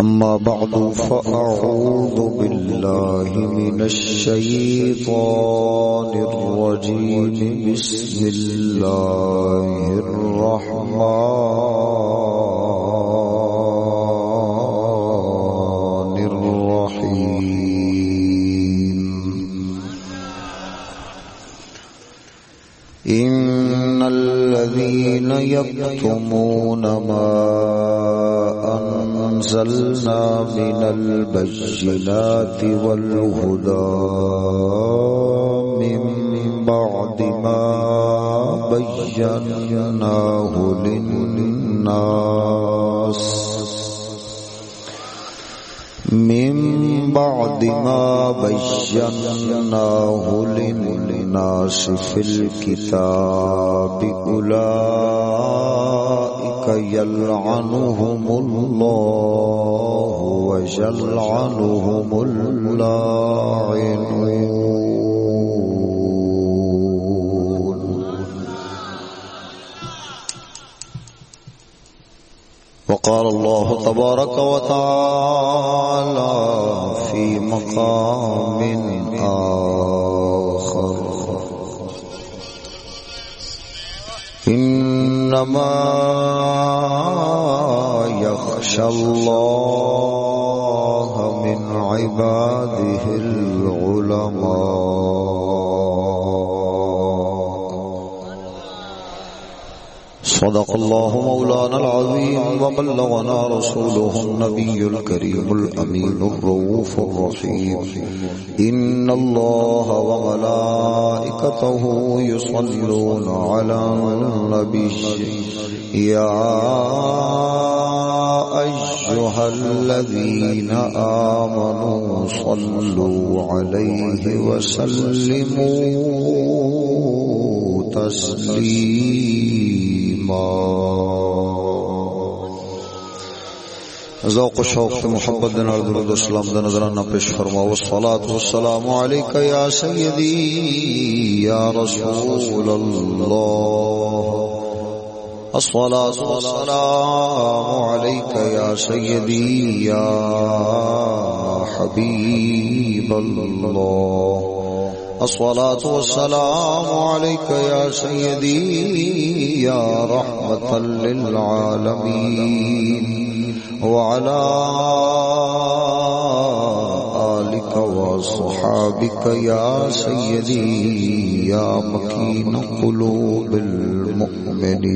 أما بعد، فأعوذ بالله من الشيطان الرجيم. بسم الله الرحمن الرحيم. إن الذين يكتمون ما أنزلنا من البجلات والهدى من بعد ما بيناه للناس من بعد ما بيناه للناس في الكتاب أولئك يلعنهم الله ويلعنهم اللاعنون وقال الله تبارك وتعالى في مقام آخر إنما يخشى الله من عباده العلماء. صدق الله مولانا العظيم وبلغنا رسوله النبي الكريم الأمين الروف الرحيم. إن الله وملائكته يصلون على النبي. يا أيها الذين آمنوا صلوا عليه وسلموا تسليما. ذوق و شوق سے محبت دن اور درود اسلام دن نظرانہ پیش فرما. والصلاة والسلام علیکہ یا سیدی، یا رسول اللہ. الصلاة والسلام عليك يا سيدي يا حبيب الله الصلاة والسلام عليك يا سيدي يا رحمة للعالمين وعلى آلك وصحابك يا سيدي يا مكين قلوب المؤمنين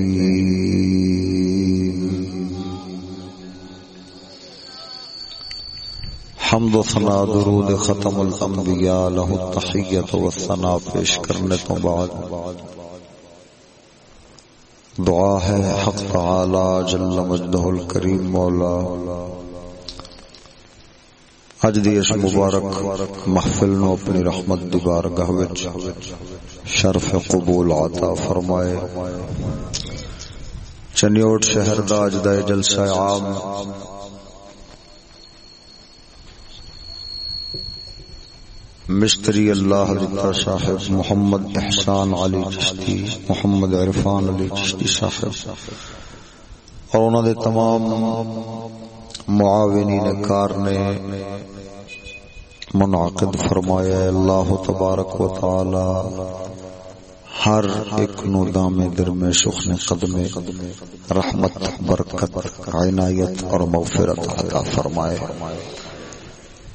حمد و ثنا درود ختم الانبیاء له التحیت و ثنا پیش کرنے تو بعد۔ دعا ہے حق تعالی جل مجدہ الکریم مولا۔ اج دی اس مبارک محفل نو اپنی رحمت دی بارگاہ وچ شرف قبول عطا فرمائے۔ چنیوٹ شہر دا اج دا جلسہ عام مستری اللہ حضرت صاحب محمد احسان علی چشتی، محمد عرفان علی چشتی صاحب، اور انہوں نے تمام معاونین کار نے منعقد فرمایا اللہ تبارک و تعالی ہر ایک نو دام در سخن قدم رحمت، برکت، عنایت اور مغفرت عطا فرمائے۔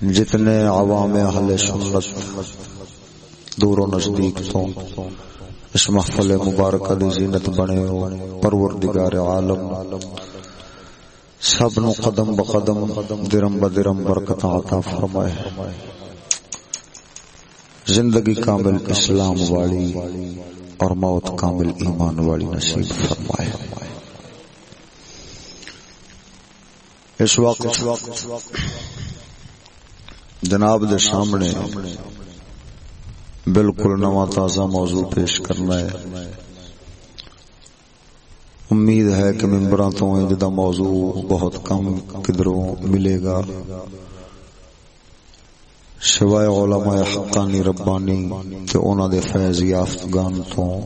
جتنے عوام اہل سنت دور و نزدیک تو اس محفل مبارکہ دی زینت بنے ہو، پروردگار عالم، سب نو قدم بقدم، درم بدرم برکت عطا فرمائے۔ زندگی کامل اسلام والی اور موت کامل ایمان والی نصیب فرمائے۔ اس وقت جناب دے سامنے بالکل نواں تازہ موضوع پیش کرنا ہے۔ امید ہے کہ ممبراں تو جدا موضوع بہت کم کدھروں ملے گا۔ سوائے علماء حقانی ربانی تے انہاں دے فیض یافتگان تو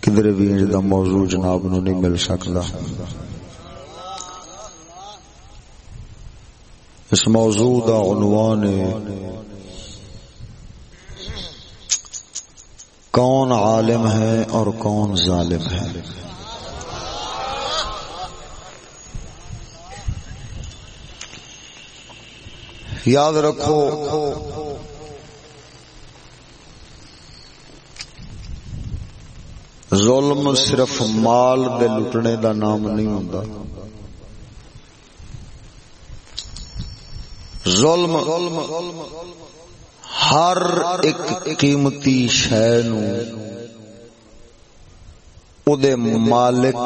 کدھر بھی جدا موضوع جناب نو نہیں مل سکتا اس موضوع کا عنوان کون عالم ہے اور کون ظالم ہے؟ یاد رکھو، ظلم صرف مال دے لٹنے دا نام نہیں ہوں ظلم ہر ایک قیمتی شہ دے مالک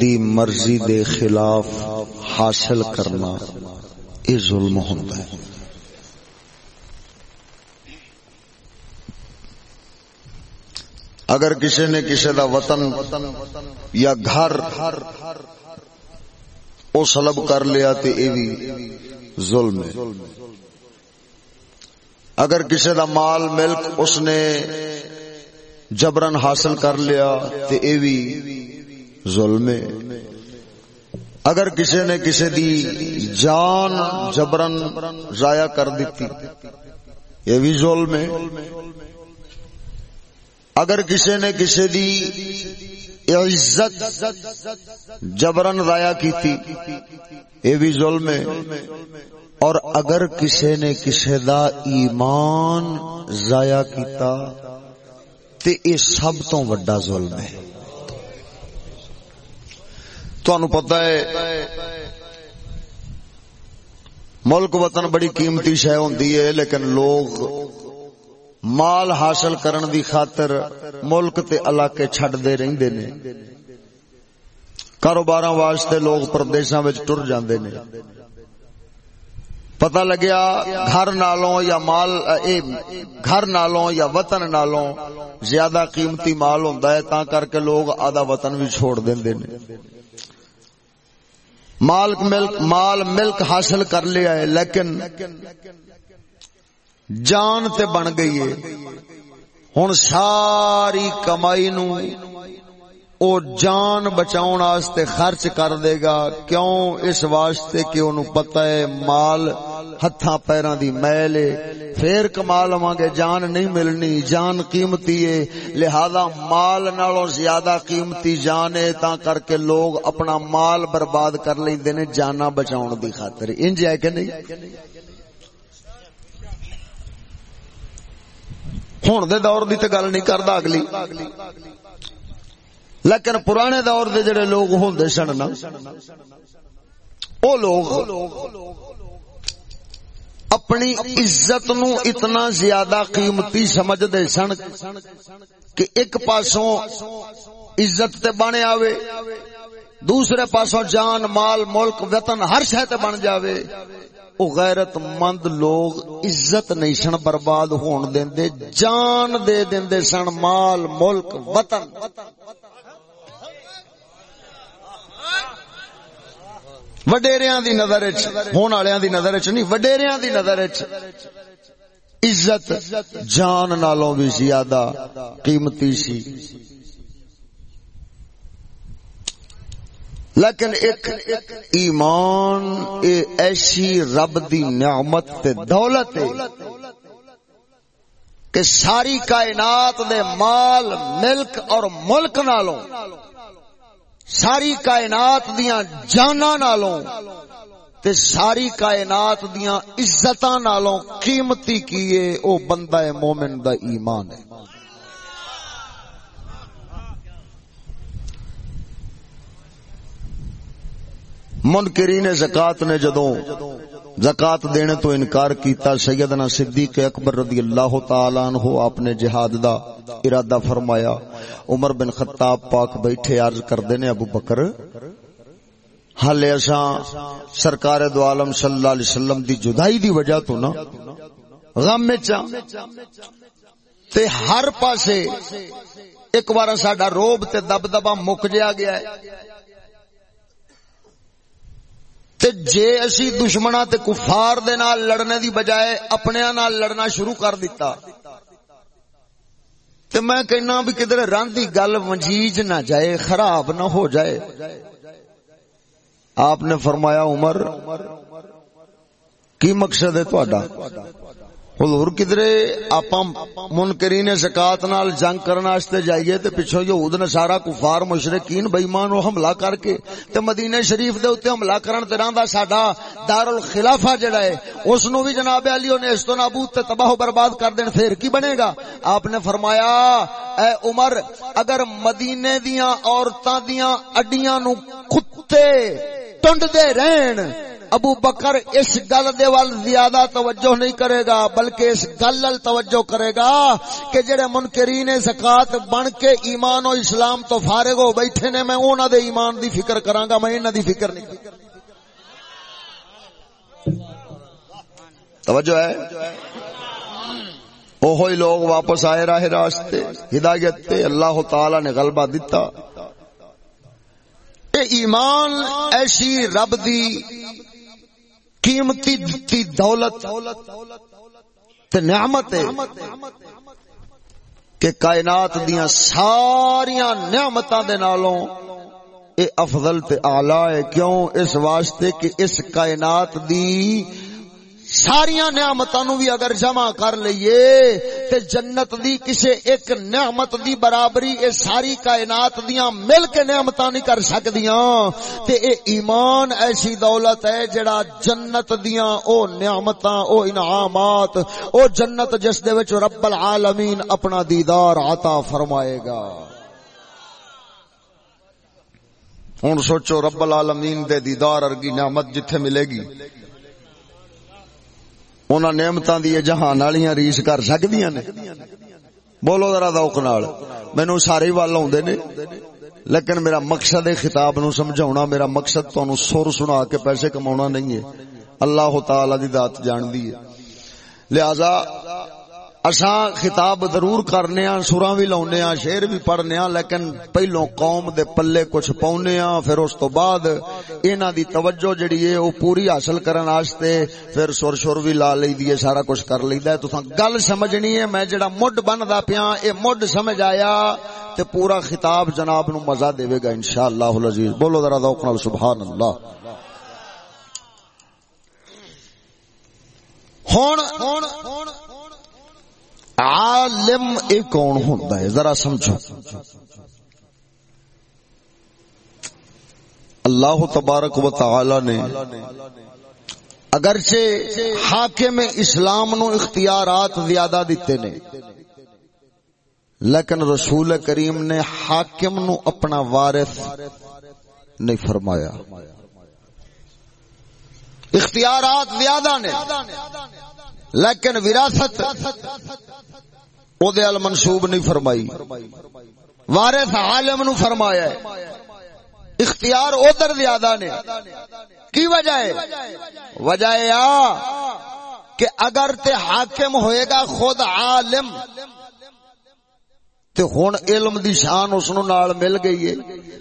دی مرضی دے خلاف حاصل کرنا یہ ظلم ہوتا ہے۔ اگر کسی نے کسی دا وطن یا گھر وہ سلب کر لیا تو یہ بھی ظلم ہے۔ اگر کسی دا مال، ملک اس نے جبرن حاصل کر لیا تو یہ بھی ظلم ہے۔ اگر کسی نے کسی دی جان جبرن ضائع کر دیتی یہ بھی ظلم ہے۔ اگر کسی نے کسی دی عزت جبرن ضائع کی یہ بھی ظلم ہے۔ اور اگر کسی نے کسی دا ایمان ضائع کیتا، تے یہ سب تو وڈا ظلم ہے۔ تو پتا ہے، ملک وطن بڑی قیمتی شہ ہوں لیکن لوگ مال حاصل کرن دی خاطر ملک تے علاقے چھڈ دے رہندے نے۔ کاروباراں واسطے لوگ پردیساں وچ ٹر جاندے نے۔ پتہ لگیا گھر نالوں یا مال، اے گھر نالوں یا وطن نالوں زیادہ قیمتی مال ہوندا ہے، تاں کر کے لوگ آدھا وطن بھی چھوڑ دیندے نے۔ مال ملک مال ملک حاصل کر لیا ہے، لیکن جان تے بن گئی ہے۔ ہن ساری کمائی نو او جان بچاؤن واسطے خرچ کر دے گا۔ کیوں؟ اس واسطے کہ اونوں پتہ ہے مال ہتھاں پیراں دی میل ہے۔ پھر کما لواں گے۔ جان نہیں ملنی، جان قیمتی ہے۔ لہذا مال نالوں زیادہ قیمتی جان ہے۔ تا کر کے لوگ اپنا مال برباد کر لیندے نے جاناں بچاؤن دی خاطر۔ انج ہے کہ نہیں؟ ہوں دے دور دی تے گل نہیں کردا اگلی لیکن پرانے دور دے جڑے لوگ ہوندے سن نا او لوگ اپنی عزت نو اتنا زیادہ قیمتی سمجھ دے سن کہ ایک پاسوں عزت تے بنے آوے دوسرے پاسوں جان مال ملک وطن ہر شہ تے بن جاوے او غیرت مند لوگ عزت نہیں سن، برباد ہون دیندے، جان دے دیندے سن، مال، ملک، وطن۔ وڈیریاں دی نظر وچ، ہون والےاں دی نظر وچ نہیں، وڈیریاں دی نظر وچ۔ عزت جان نالوں بھی زیادہ قیمتی سی۔ لیکن ایک ایمان، اے ایسی رب دی نعمت تے دولت ہے کہ ساری کائنات دے مال، ملک اور ملک نالوں، ساری کائنات دیاں جانا نالوں تے ساری کائنات دیاں عزتاں نالوں قیمتی کیے، او بندہ مومن دا ایمان ہے۔ منکرین زکات نے جدوں زکات دینے تو انکار کیتا، سیدنا صدیق اکبر رضی اللہ تعالی عنہ آپ نے جہاد دا ارادہ فرمایا۔ عمر بن خطاب پاک بیٹھے عرض کردے نے، ابو بکر حال اساں سرکار دو عالم صلی اللہ علیہ وسلم دی جدائی دی وجہ تو نا غم وچ تے ہر پاسے ایک بار ساڈا روب تے دبدبا مک جیا گیا ہے۔ تے جے اسی دشمنا تے کفار دے نال لڑنے دی بجائے اپنے نال لڑنا شروع کر دیتا تے میں کہنا بھی کدھر راندی گل منجیج نہ جائے، خراب نہ ہو جائے۔ آپ نے فرمایا، عمر، کی مقصد ہے تہاڈا حضور کدرے آپا منکرین زکات نال جنگ کرنے واسطے جائیے تے پچھوں یہود نصارا کفار مشرکین بے ایمان حملہ کر کے تے مدینے شریف دے اوتے حملہ کرن تے رہندا ساڈا دارالخلافہ جڑا ہے، اس نو بھی جناب علی نے اس تو نابود تے تباہ و برباد کر دین، پھر کی بنے گا؟ آپ نے فرمایا، اے عمر، اگر مدینے دیاں عورتاں دیاں اڈیاں نو کتے ٹنڈ دے رہن ابو بکر اس گل دے وال زیادہ توجہ نہیں کرے گا بلکہ اس گل توجہ کرے گا کہ جڑے منکرین زکات بن کے ایمان و اسلام تو فارغ ہو بیٹھے نے میں انہاں دے ایمان دی فکر کراں گا میں انہاں دی فکر نہیں توجہ ہے؟ اوہی لوگ واپس آئے راہ راستے ہدایت تے اللہ تعالی نے غلبہ دیتا اے ایمان ایسی رب دی قیمتی دتی دولت تے نعمت ہے کہ کائنات دیاں ساریاں نعمتاں دے نالوں اے افضل تے اعلی ہے۔ کیوں؟ اس واسطے کہ اس کائنات دی ساریاں نعمتاں نو بھی اگر جمع کر لئیے تے جنت دی کسے ایک نعمت دی برابری اے ساری کائنات دیاں مل کے نعمتاں نہیں کر سکدیاں۔ تے اے ایمان ایسی دولت ہے جڑا جنت دیاں او نعمتاں او انعامات او جنت جس دے وچ رب العالمین اپنا دیدار عطا فرمائے گا۔ ہن سوچو رب العالمین دے دیدار ارگی نعمت جتھے ملے گی۔ انہاں نعمتاں دی جہان والیاں ریس کر سکدیاں نے بولو ذرا ذوق نال مینوں سارے وال اوندے نے لیکن میرا مقصد ہے خطاب نو سمجھاونا میرا مقصد تانوں سر سنا کے پیسے کماونا نہیں ہے اللہ تعالی دی ذات جاندی ہے لہذا اساں خطاب ضرور کرنے ہاں سراں بھی لاونے ہاں شعر بھی پڑھنے ہاں لیکن پہلو قوم دے پلے کچھ پاونے ہاں پھر اس تو بعد انہاں دی توجہ جڑی ہے، او پوری حاصل کرن واسطے پھر سر شور بھی لا لئی دی سارا کچھ کر لیندا ہے۔ تساں گل سمجھنی ہے، میں جڑا مڈ بندا پیا اے مڈ سمجھ آیا تے پورا خطاب جناب نو مزہ دے گا انشاءاللہ العزیز۔ بولو ذرا ذوق نال سبحان اللہ ہن ہن عالم اے کون ہوتا ہے؟ ذرا سمجھو۔ اللہ تبارک و تعالی نے اگرچہ حاکم اسلام نو اختیارات زیادہ دیتے نے، لیکن رسول کریم نے حاکم نو اپنا وارث نہیں فرمایا۔ اختیارات زیادہ نے۔ لیکن وراثت او دے منسوب نہیں فرمائی۔ وارث عالم نو فرمایا ہے۔ اختیار ادھر زیادہ نے۔ کی وجہ ہے؟ وجہ یا کہ اگر تے حاکم ہوئے گا خود عالم تے ہن علم دی شان اس نو نال مل گئی ہے۔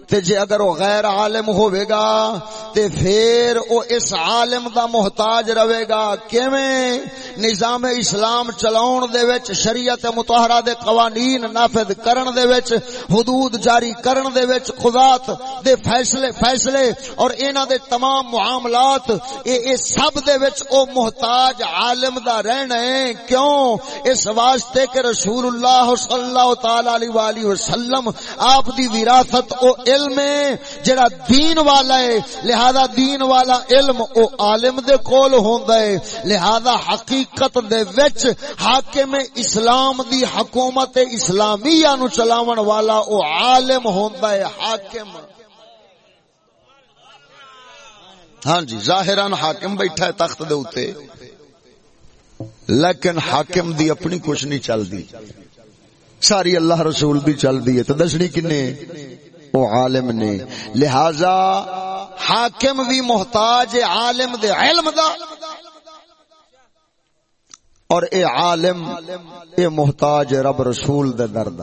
تے جے اگر وہ غیر عالم ہوئے گا، تے پھر او اس عالم دا محتاج رہے گا۔ کیویں؟ نظام اسلام چلاون دے وچ، شریعت مطہرہ دے قوانین نافذ کرن دے وچ، حدود جاری کرن دے وچ قضات دے فیصلے فیصلے اور انہاں دے تمام معاملات، اے اے سب دے وچ او محتاج عالم دا رہنا ہے۔ کیوں؟ اس واسطے کہ رسول اللہ صلی اللہ تعالی تعالی علیہ والہ وسلم، آپ دی وراثت او علم ہے، جڑا دین والا ہے، لہذا دین والا علم او عالم دے کول ہوندا ہے، لہذا حقیقت دے وچ حاکم اسلام دی حکومت اسلامیہ نو چلاون والا او عالم ہوندا ہے، حاکم۔ ہاں جی ظاہران حاکم بیٹھا ہے تخت دے اوتے، لیکن حاکم دی اپنی کچھ نہیں چل دی ساری اللہ رسول دی چل دی ہے تو دسنی کنے؟ او عالم نے۔ لہذا حاکم بھی محتاج عالم دے علم دا۔ اور اے عالم، اے محتاج رب رسول دے درد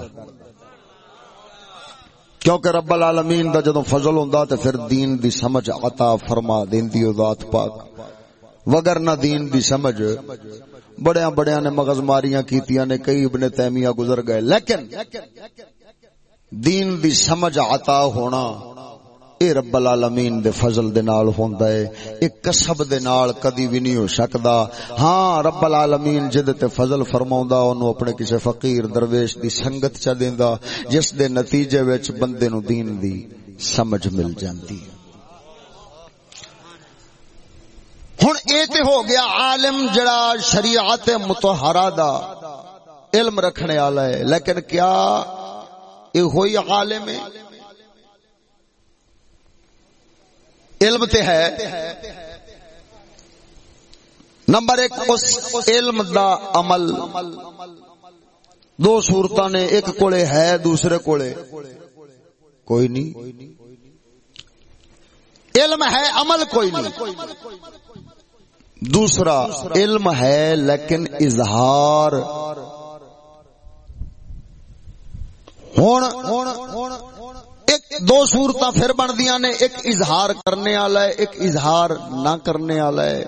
کیونکہ رب العالمین دا جدو فضل ہوندا تے پھر دین دی سمجھ عطا فرما دیندی او ذات پاک۔ وگر نہ دین دی سمجھ بڑیاں بڑیاں نے مغز ماریاں کیتیاں نے، کئی ابن تیمیہ گزر گئے۔ لیکن دین دی سمجھ عطا ہونا اے رب العالمین دے فضل دے نال ہوندا ہے۔ اے کسب دے نال کدی بھی نہیں ہو سکدا ہاں رب العالمین جد تے فضل فرماوندا، اونوں اپنے کسے فقیر، درویش دی سنگت چا دیندا، جس دے نتیجے وچ بندے نو دین دی سمجھ مل جاندی۔ ہے ہن اے تے ہو گیا عالم جڑا شریعت متطہرہ دا علم رکھنے والا ہے۔ لیکن کیا اے ہوئی عالم ہے؟ علم تے ہے۔ نمبر ایک، اس علم دا عمل۔ دو صورتاں نے، ایک کولے ہے، دوسرے کولے۔ کوئی نہیں۔ علم ہے، عمل کوئی نہیں۔ دوسرا علم ہے لیکن اظہار۔ ایک دو صورت پھر بندیاں نے، ایک اظہار کرنے والا ہے، ایک اظہار نہ کرنے والا ہے۔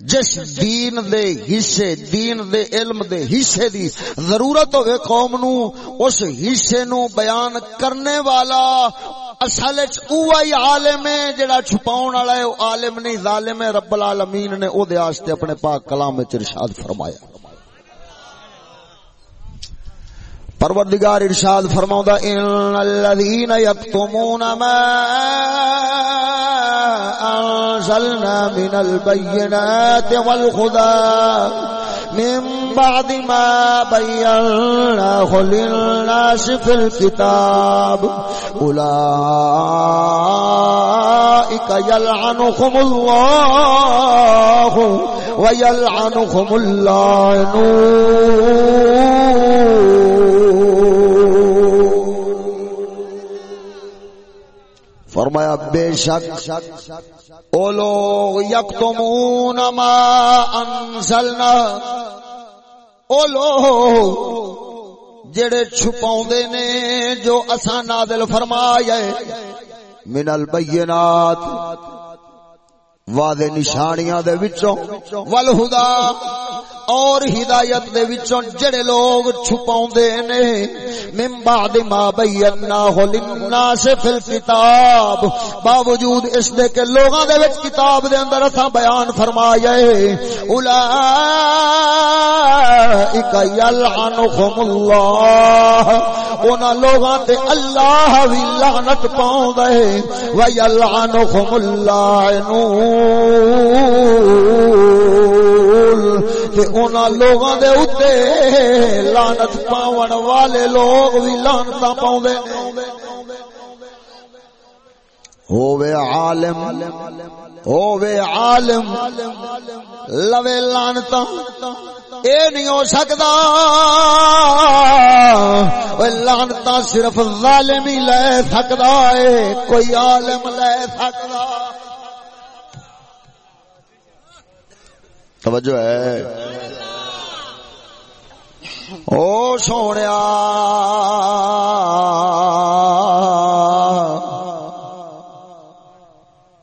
جس دین دے حصے، دین دے علم دے حصے دی ضرورت ہوئے قوم نو، اس حصے نو بیان کرنے والا اصل اوہی عالم ہے، جڑا چھپاون والا ہے او عالم نہیں، ظالم ہے، رب العالمین نے او دے واسطے اپنے پاک کلام وچ ارشاد فرمایا۔ پروردگار ارشاد فرماؤں ان الذين يكتمون ما انزلنا من البينات والهدى من بعد ما بيناه للناس في الكتاب أولئك يلعنهم الله ويلعنهم اللعنون فرمایا، بے شک، او لوگ یکتمون ما انزلنا۔ او لوگ جڑے چھپاؤں دے نے جو اساں نازل فرمایا من البینات، واضح نشانیاں دے وچوں۔ والہدا اور ہدایت دے وچوں جڑے لوگ چھپاوندے نے، من بعد ما بیناہ للناس فی الکتاب باوجود اس دے کہ لوگاں دے وچ کتاب دے اندر اساں بیان فرمایا ہے، اولائک یلعنہم اللہ، انہاں لوگاں تے اللہ وی لعنت پاوندا ہے و یلعنہم اللعنون تے انہاں لوگاں دے اوتے لعنت پاون والے لوگ بھی لعنتاں پاوندے ہووے عالم ہووے عالم، لوے لعنتاں۔ اے نہیں ہو سکدا۔ لعنتاں صرف ظالم ہی لے سکدا ہے کوئی عالم لے سکدا۔ توجہ ہے۔ او سونے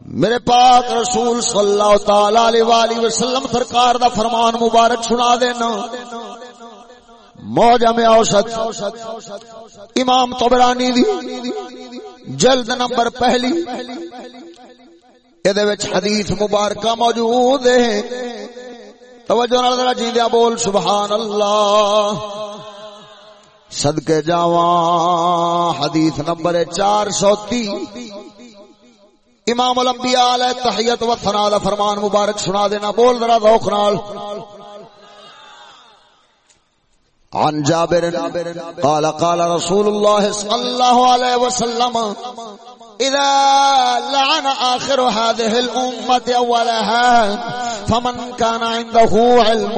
میرے پاک رسول صلی اللہ تعالی علیہ وآلہ وسلم سرکار دا فرمان مبارک سنا دینا۔ موجہ میں اوسط۔ امام طبرانی دی جلد نمبر پہلی۔ یہ حدیث مبارکہ موجود ہے توجہ نال ذرا جیندیا بول سبحان اللہ صدقے جاواں حدیث نمبر 430 امام الانبیاء علیہ تحیت و ثنا دا فرمان مبارک سنا دینا بول ذرا ذوق نال عن جابر قال قال رسول الله صلى الله عليه وسلم اذا لعن اخر هذه الامه اولها فمن كان عنده علم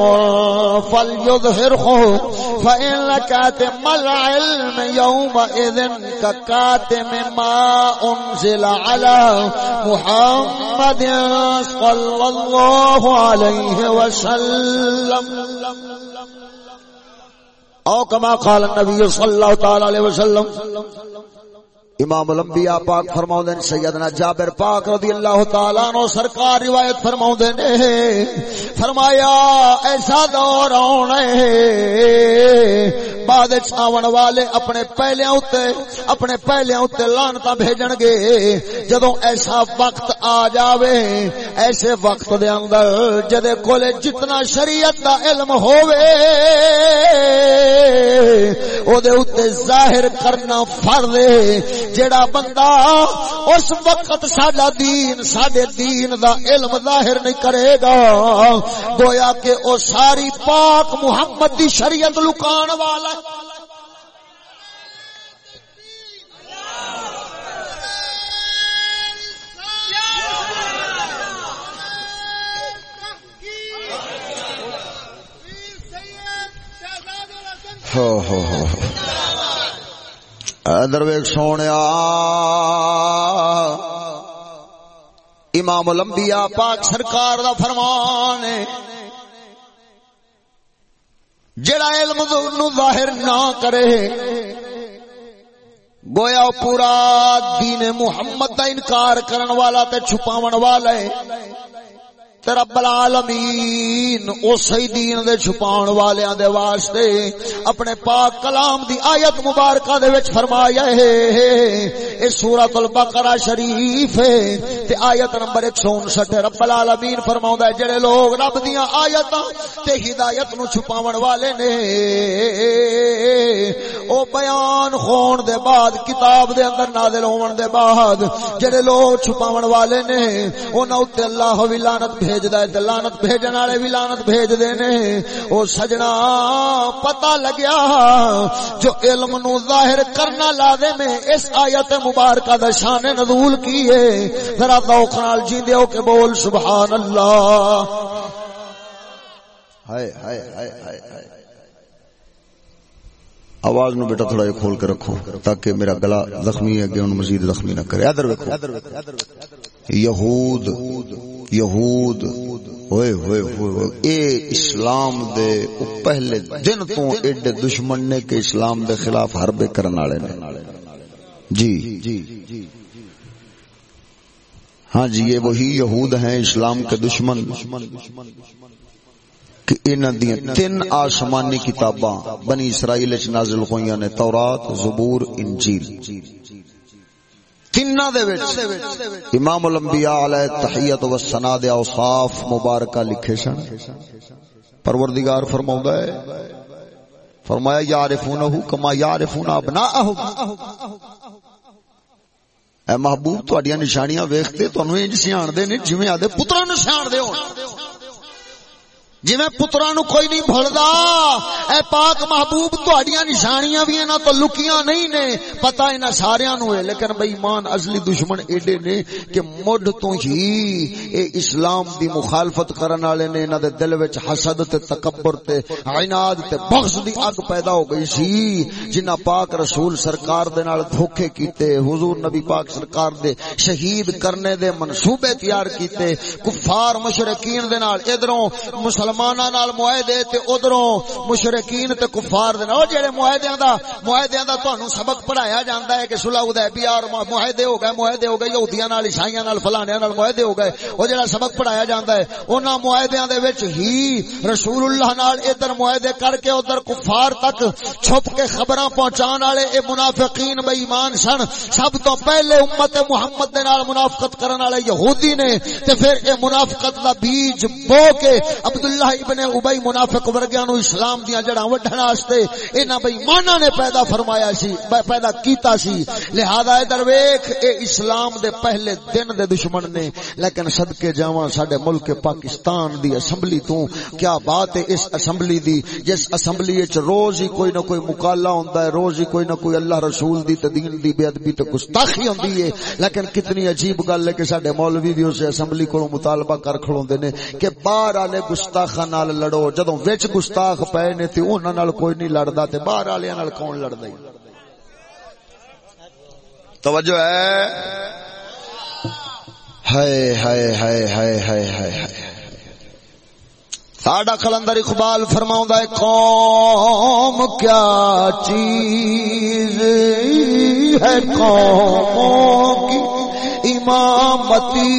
فليظهره فان كاتم العلم يومئذ ككاتم ما انزل على محمد صلى الله عليه وسلم. او کما قال النبی صلی اللہ تعالی علیہ وسلم امام الانبیاء پاک فرماؤں دیں سیدنا جابر پاک رضی اللہ تعالیٰ عنہ سرکار روایت فرماؤں دیں فرمایا، ایسا دور آنے بعد آون والے اپنے پہلیاں اتے اپنے پہلیاں اتے لانتا بھیجن گے، جدوں ایسا وقت آ جاوے، ایسے وقت دے اندر جدے کولے جتنا شریعت دا علم ہووے، او دے اتے ظاہر کرنا فرض ہے۔ جیڑا بندہ اس وقت ساڈا دین، ساڈے دین دا علم ظاہر نہیں کرے گا، گویا کہ او ساری پاک محمد دی شریعت لکان والا ہو ہو ہو۔ ادر سونے امام الانبیاء پاک سرکار دا فرمان ہے۔ جڑا علم نو ظاہر نہ کرے، گویا پورا دین محمد دا انکار کرن والا تے چھپاون والا ہے۔ رب العالمین اسی دین دے چھپاؤن والیاں دے واسطے اپنے پاک کلام دی آیت مبارکہ دے وچ فرمایا ہے۔ اے سورۃ البقرہ شریف ہے تے آیت نمبر 159 رب العالمین فرماوندا ہے، جڑے لوگ رب دیاں آیتاں تے ہدایت نو چھپاون والے نے، او بیان ہون دے بعد، کتاب دے اندر نازل ہون دے بعد، جڑے لوگ چھپاون والے نے، انہاں تے اللہ وی لعنت بھیجدا ہے تے لعنت بھیجن والے وی لعنت بھیج دے نے۔ او سجنا پتہ لگیا جو علم نو ظاہر کرنا لازم ہے۔ اس آیت مبارکہ دا شان نزول کی ہے۔ ذرا ذوق نال جیندے ہو کہ بول سبحان اللہ۔ ہائے ہائے ہائے ہائے ہائے۔ آواز نو بیٹا تھوڑا کھول کے رکھو تاکہ میرا گلا زخمی ہے کہ ان مزید زخمی نہ کرے۔ ادھر یہود یہود، ہوئے ہوئے ہوئے اے اسلام دے پہلے دن تو ایڈے دشمن نے کہ اسلام دے خلاف حرب کرن والے نے۔ جی۔ ہاں جی یہ وہی یہود ہیں اسلام کے دشمن کہ انہاں دی تین آسمانی کتاباں بنی اسرائیل وچ نازل ہوئیاں نے، تورات، زبور، انجیل۔ تیناں دے وچ امام الانبیاء علیہ تحیت و ثنا دے اوصاف مبارکہ لکھے سن۔ پروردگار فرماوندا ہے، فرمایا یعرفونہ کما یعرفون ابناءہم اے محبوب تہاڈیاں نشانیاں ویکھتے تانوں انج سیاں دے نے، جویں آدے پتراں نوں سیاں دے ہون۔ جی میں پترا نو کوئی نہیں بھولدا، اے پاک محبوب، تہاڈیاں نشانیاں بھی انہاں تو لکیاں نہیں نے، پتہ انہاں سارےاں نو ہے، لیکن بے ایمان ازلی دشمن ایڈے نے کہ مڈ تو ہی اے اسلام دی مخالفت کرن والے نے انہاں دے دل وچ حسد تے تکبر تے عناد تے بغض دی اگ پیدا ہو گئی سی، جنہاں پاک رسول سرکار دے نال دھوکے کیتے، حضور نبی پاک سرکار دے شہید کرنے دے منصوبے تیار کیتے، کفار مشرکین دے نال ادھروں مسلمان مسلماناں نال معاہدے تے ادھروں مشرکین تے کفار دے او جڑے معاہدیاں دا معاہدیاں دا تانوں سبق پڑھایا جاندا ہے کہ صلح حدیبیہ اور معاہدے ہو گئے، معاہدے ہو گئے، یہودیاں نال، عیسائیاں نال فلانیاں نال معاہدے ہو گئے۔ او جڑا سبق پڑھایا جاندا ہے، انہاں معاہدیاں دے وچ ہی رسول اللہ نال ادھر معاہدے کر کے ادھر کفار تک چھپ کے خبراں پہنچان والے اے منافقین بے ایمان سن۔ سب تو پہلے امت محمد دے نال منافقت کرن والے یہودی نے، تے پھر اے منافقت دا بیج بو کے عبداللہ عبداللہ ابن ابئی منافق ورگیاں نو اسلام دیاں جڑاں وڈھن واسطے انہاں بے ایماناں نے پیدا فرمایا سی پیدا کیتا سی۔ لہذا ادھر ویکھ، اے اسلام دے پہلے دن دے دشمن نے۔ لیکن صدقے جاواں ساڈے ملک پاکستان دی اسمبلی تو۔ کیا بات ہے اس اسمبلی دی؟ جس اسمبلی وچ روز ہی کوئی نہ کوئی مقالہ ہوندا ہے، روز ہی کوئی نہ کوئی اللہ رسول دی تے دین دی بے ادبی تے گستاخی ہوندی ہے۔ لیکن کتنی عجیب گل ہے کہ ساڈے مولوی بھی اس اسمبلی کولوں مطالبہ کر کھڑوندے نے کہ باہر والے گستاخ گستاخاں نال لڑو۔ جدوں وچ گستاخ پے نے تے انہاں نال کوئی نہیں لڑدا تے باہر والےاں نال کون لڑدا توجہ ہے؟ ہائے ہائے ہائے ہائے ہائے ہائے ہائے۔ ساڈا کلندر اقبال فرماؤں ہے، قوم کیا چیز ہے؟ قوموں کی امامتی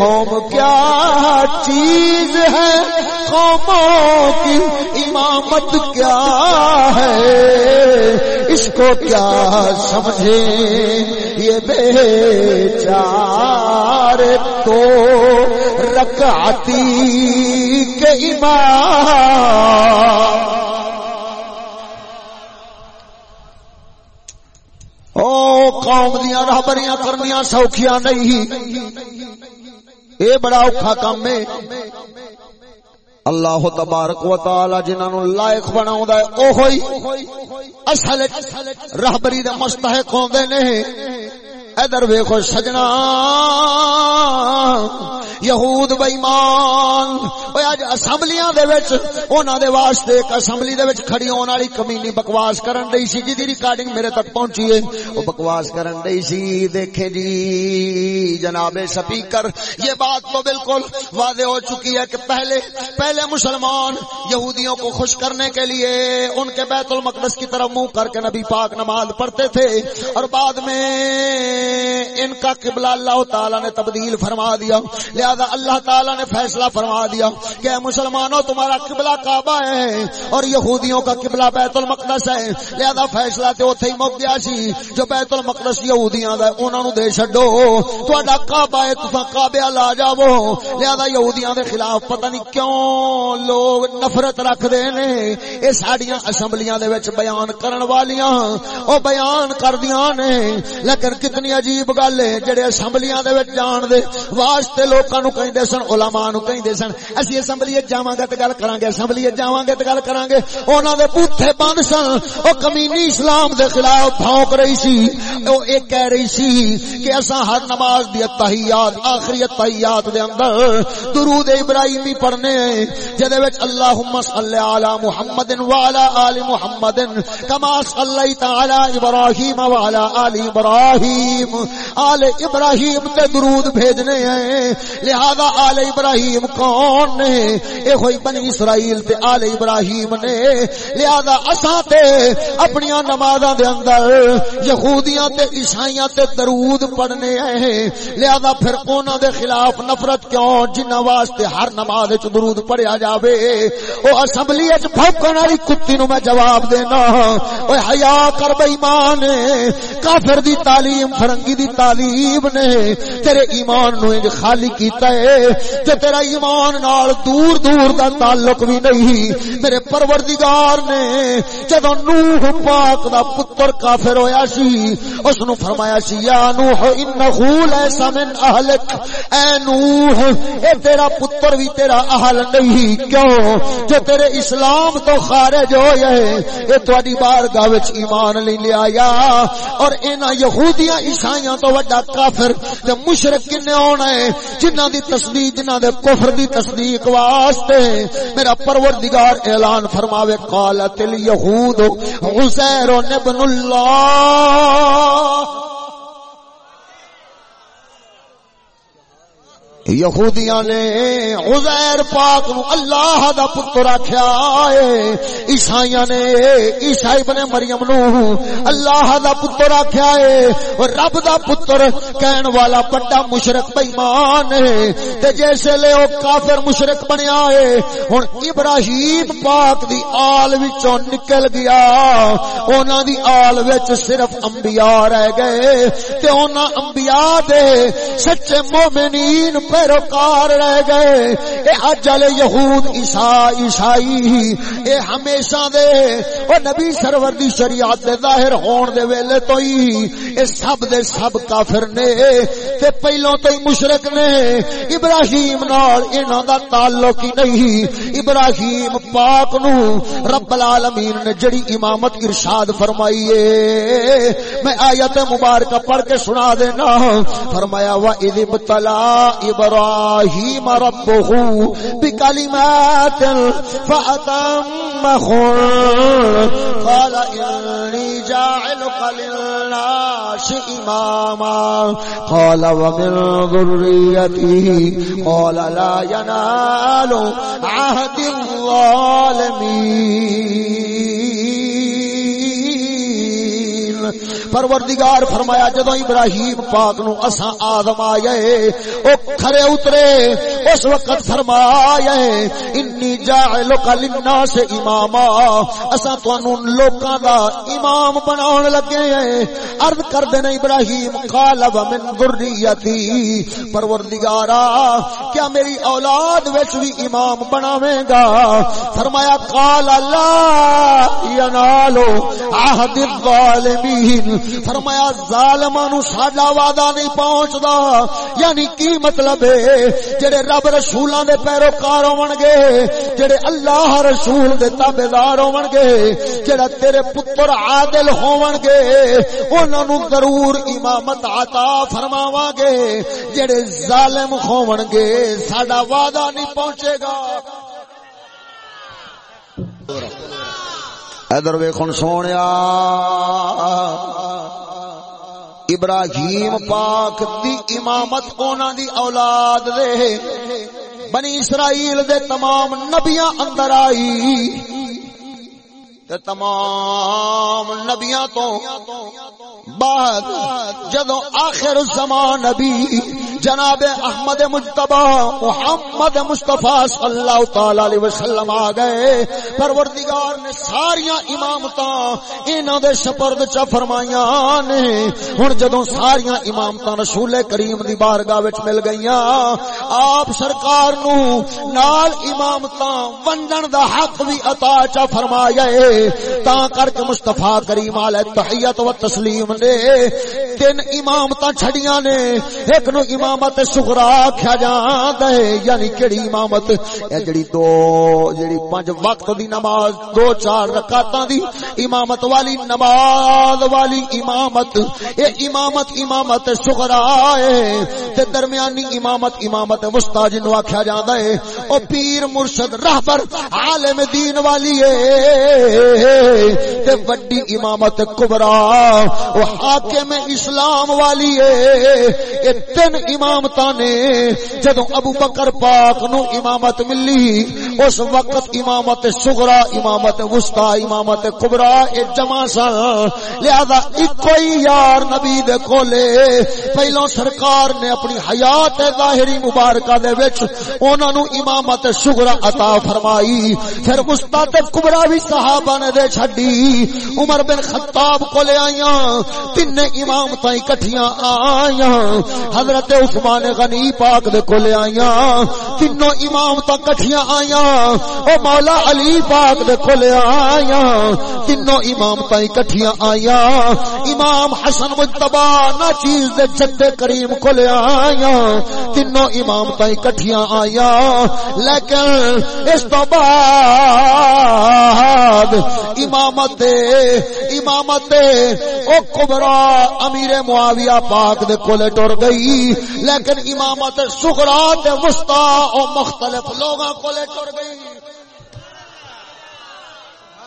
قوم کیا چیز ہے؟ قوموں کی امامت کیا ہے؟ اس کو کیا سمجھے یہ بے چار تو رکعتی کے امام۔ او قوم دیا رابریاں کرنیاں سوکھیاں نہیں۔ اے بڑا اوکھا کام ہے۔ اللہ تبارک و تعالی جنہاں نوں لائق بناوندا ہے، اوہی اصل رہبری دے مستحق ہوندے نے۔ ادھر ویکھو سجنا۔ یہود بےمان اج اسمبلیاں دے وچ انہاں دے واسطے ایک اسمبلی دے وچ کھڑی ہون والی کمینی بکواس کرن دئی سی جی دی ریکارڈنگ میرے تک پہنچی ہے او بکواس کرن دئی سی۔ دیکھے جی جناب سپیکر، یہ بات تو بالکل واضح ہو چکی ہے کہ پہلے پہلے مسلمان یہودیوں کو خوش کرنے کے لیے ان کے بیت المقدس کی طرف منہ کر کے نبی پاک نماز پڑھتے تھے اور بعد میں ان کا قبلہ اللہ تعالی نے تبدیل فرما دیا۔ لہذا اللہ تعالی نے فیصلہ فرما دیا کہ مسلمانوں، تمہارا قبلہ کعبہ ہے اور یہودیوں کا قبلہ بیت المقدس ہے۔ لہذا فیصلہ تے اوتھے ہی مک گیا سی۔ جو بیت المقدس یہودیاں دا انہاں نو دے چھڈو۔ تہاڈا کعبہ ہے، تساں کعبہ لا جاؤ۔ لہذا یہودیاں دے خلاف پتہ نہیں کیوں لوگ نفرت رکھ دے نے۔ اے ساڈیاں اسمبلیاں دے وچ بیان کرن والیاں، او بیان کردیاں نے۔ لیکن کتنی عجیب گل ہے جڑے اسمبلیاں دے وچ جان دے واسطے لوکاں نو کہندے سن علماء نو کہندے سن اسی اسمبلی وچ جاواں گے تے گل کراں گے اسمبلی وچ جاواں گے تے گل کراں گے انہاں دے بوتھے بند سن او کمینی اسلام دے خلاف بھونک رہی سی او اے کہہ رہی سی کہ اساں ہر نماز دی تحیات آخری تحیات دے اندر درود ابراہیمی پڑھنے ہیں جدے وچ اللهم صل علی محمد وعلى آل محمد كما صليت على ابراہیم وعلى آل ابراہیم ابراہیم، آل ابراہیم تے درود بھیجنے ہیں۔ لہذا آل ابراہیم کون نے؟ اے ہوئی بنی اسرائیل تے آل ابراہیم نے۔ لہذا اساں تے اپنی نمازاں دے اندر یہودیاں تے عیسائیاں تے درود پڑھنے ہیں۔ لہذا پھر انہاں دے خلاف نفرت کیوں؟ جنہاں واسطے ہر نماز وچ درود پڑھیا جاوے۔ او اسمبلی وچ بھوکن والی کتی نو میں جواب دینا۔ اوے حیا کر بے ایمان، کافر دی تعلیم فرنگی دی تعلیم نے تیرے ایمان نو انج خالی کیتا ہے کہ تیرا ایمان نال دور دور دا تعلق بھی نہیں۔ میرے پروردگار نے جدو نوح پاک دا پتر کافر ہویا سی، اس نو فرمایا سی، یا نوح، انہو لیسا من اہلک۔ اے نوح، اے تیرا پتر بھی تیرا اہل نہیں۔ کیوں؟ جو تیرے اسلام تو خارج ہوئے اے تواڈی بارگاہ وچ ایمان لے لیا اور انہاں یہودیاں عیسائیاں تو وڈا کافر تے مشرک کنے ہونا ہے؟ جنہاں دی تصدیق، جنہاں دے کفر دی تصدیق واسطے۔ میرا پروردگار اعلان فرماوے، قالت الیہود عزیر ابن اللہ۔ یہودیاں نے عزیر پاک نو اللہ دا پتر آکھیا اے عیسائیاں نے عیسائی ابن مریم نو اللہ دا پتر آکھیا اے اور رب دا پتر کہن والا بڑا مشرک بے ایمان ہے۔ تے جیسے لے او کافر مشرک بنیا اے ہن ابراہیم پاک دی آل وچوں نکل گیا۔ انہاں دی آل وچ صرف انبیاء رہ گئے۔ تے انہاں انبیاء دے سچے مومنین پہ پیروکار رہ گئے۔ اے اج والے یہود، عیسائی عیسائی، اے ہمیشہ دے۔ او نبی سرور دی شریعت دے ظاہر ہون دے ویلے تو ہی اے سب دے سب کافر نے۔ تے پہلوں تو ہی مشرک نے۔ ابراہیم نال انہاں دا تعلق ہی نہیں۔ ابراہیم پاک نو رب العالمین نے جڑی امامت ارشاد فرمائی ہے۔ میں آیت مبارکہ پڑھ کے سنا دینا۔ فرمایا وا اذ ابتلا ابراہیم ربه بکلمات فاتمهن قال انی جاعلك للناس اماما قال ومن ذريتي قال لا ينال عهد الظالمين. پروردگار فرمایا جدو ابراہیم پاک نو اساں آدم آئے، او کھرے اترے، اس وقت فرمایا انی جاعلک للناس اماما. اسا تانوں لوکاں دا امام بناون لگے ہیں۔ عرض کر دے ابراہیم قال من ذریتی۔ پروردگارا، کیا میری اولاد وچ بھی امام بناویں گا؟ فرمایا، قال، لا ینالو عہد الظالمین. فرمایا ظالماں نو ساڈا وعدہ نہیں پہنچدا۔ یعنی کی مطلب ہے؟ جڑے رب رسولاں دے پیروکار ہون گے، جڑے اللہ رسول دے تابعدار ہون گے، جڑا تیرے پتر عادل ہون گے، انہاں نو ضرور امامت عطا فرماواں گے۔ جڑے ظالم ہون گے، ساڈا وعدہ نہیں پہنچے گا۔ ادر ویخن سونیا۔ ابراہیم پاک دی امامت اونا دی اولاد دے۔ بنی اسرائیل دے تمام نبیاں اندر آئی۔ تے تمام نبیاں تو بعد جدو آخر زمان نبی، جناب احمد مجتبہ محمد مصطفیٰ صلی اللہ تعالی علیہ وسلم آ گئے۔ پروردگار نے ساریاں امامتاں انہاں دے سپرد چ فرمائیاں نے۔ ہن جدوں ساریاں امامتاں رسول کریم دی بارگاہ وچ مل گئیاں، آپ سرکار نو نال امامتاں ونڈن دا حق بھی عطا چا فرمایا تا کر کے مصطفیٰ کریم علیہ تحیت و تسلیم نے تین امامتاں چھڑیاں نے۔ ایک نو امامت سغرا آخیا جاندا ہے۔ یعنی کیڑی امامت؟ اے جڑی دو، جڑی پنج وقت دی نماز، دو چار رکعتاں دی امامت والی نماز والی امامت۔ اے امامت امامت سغرا ہے۔ تے درمیانی امامت امامت وسطا جنوں آکھیا جاندا ہے۔ او پیر، مرشد، رہبر، عالم دین والی ہے۔ تے وڈی امامت کبرا۔ او حاکم اسلام والی ہے۔ اے تین امامتا نے جدو ابو بکر پاک نو امامت ملی، اس وقت امامت سغرا امامت وسطا امامت کبرا اے جمع سن لہذا ایکو ہی یار نبی دے کولے۔ پہلو سرکار نے اپنی حیات ظاہری مبارکہ دے وچ انہاں نو امامت سغرا عطا فرمائی۔ پھر وسطا تے کبرا بھی صحابہ نے دے چھڈی۔ عمر بن خطاب کولے آئیاں۔ تین امامتاں اکٹھیاں آئیاں۔ حضرت عثمان غنی پاک دے کولے آئیاں۔ تینوں امام تک کٹھیاں آئیاں۔ او مولا علی پاک دے کولے آئیاں۔ تینوں امام تائیں کٹھیاں آئیاں۔ امام حسن مجتبا نا چیز دے جد کریم کولے آئیاں۔ تینوں امام تائیں کٹھیاں آئیاں۔ لیکن اس تو بعد امامت امامت او کبرا امیر معاویہ پاک دے کولے ٹر گئی۔ لیکن امامت سکرات وسطا اور مختلف لوگوں کو لے ٹر گئی۔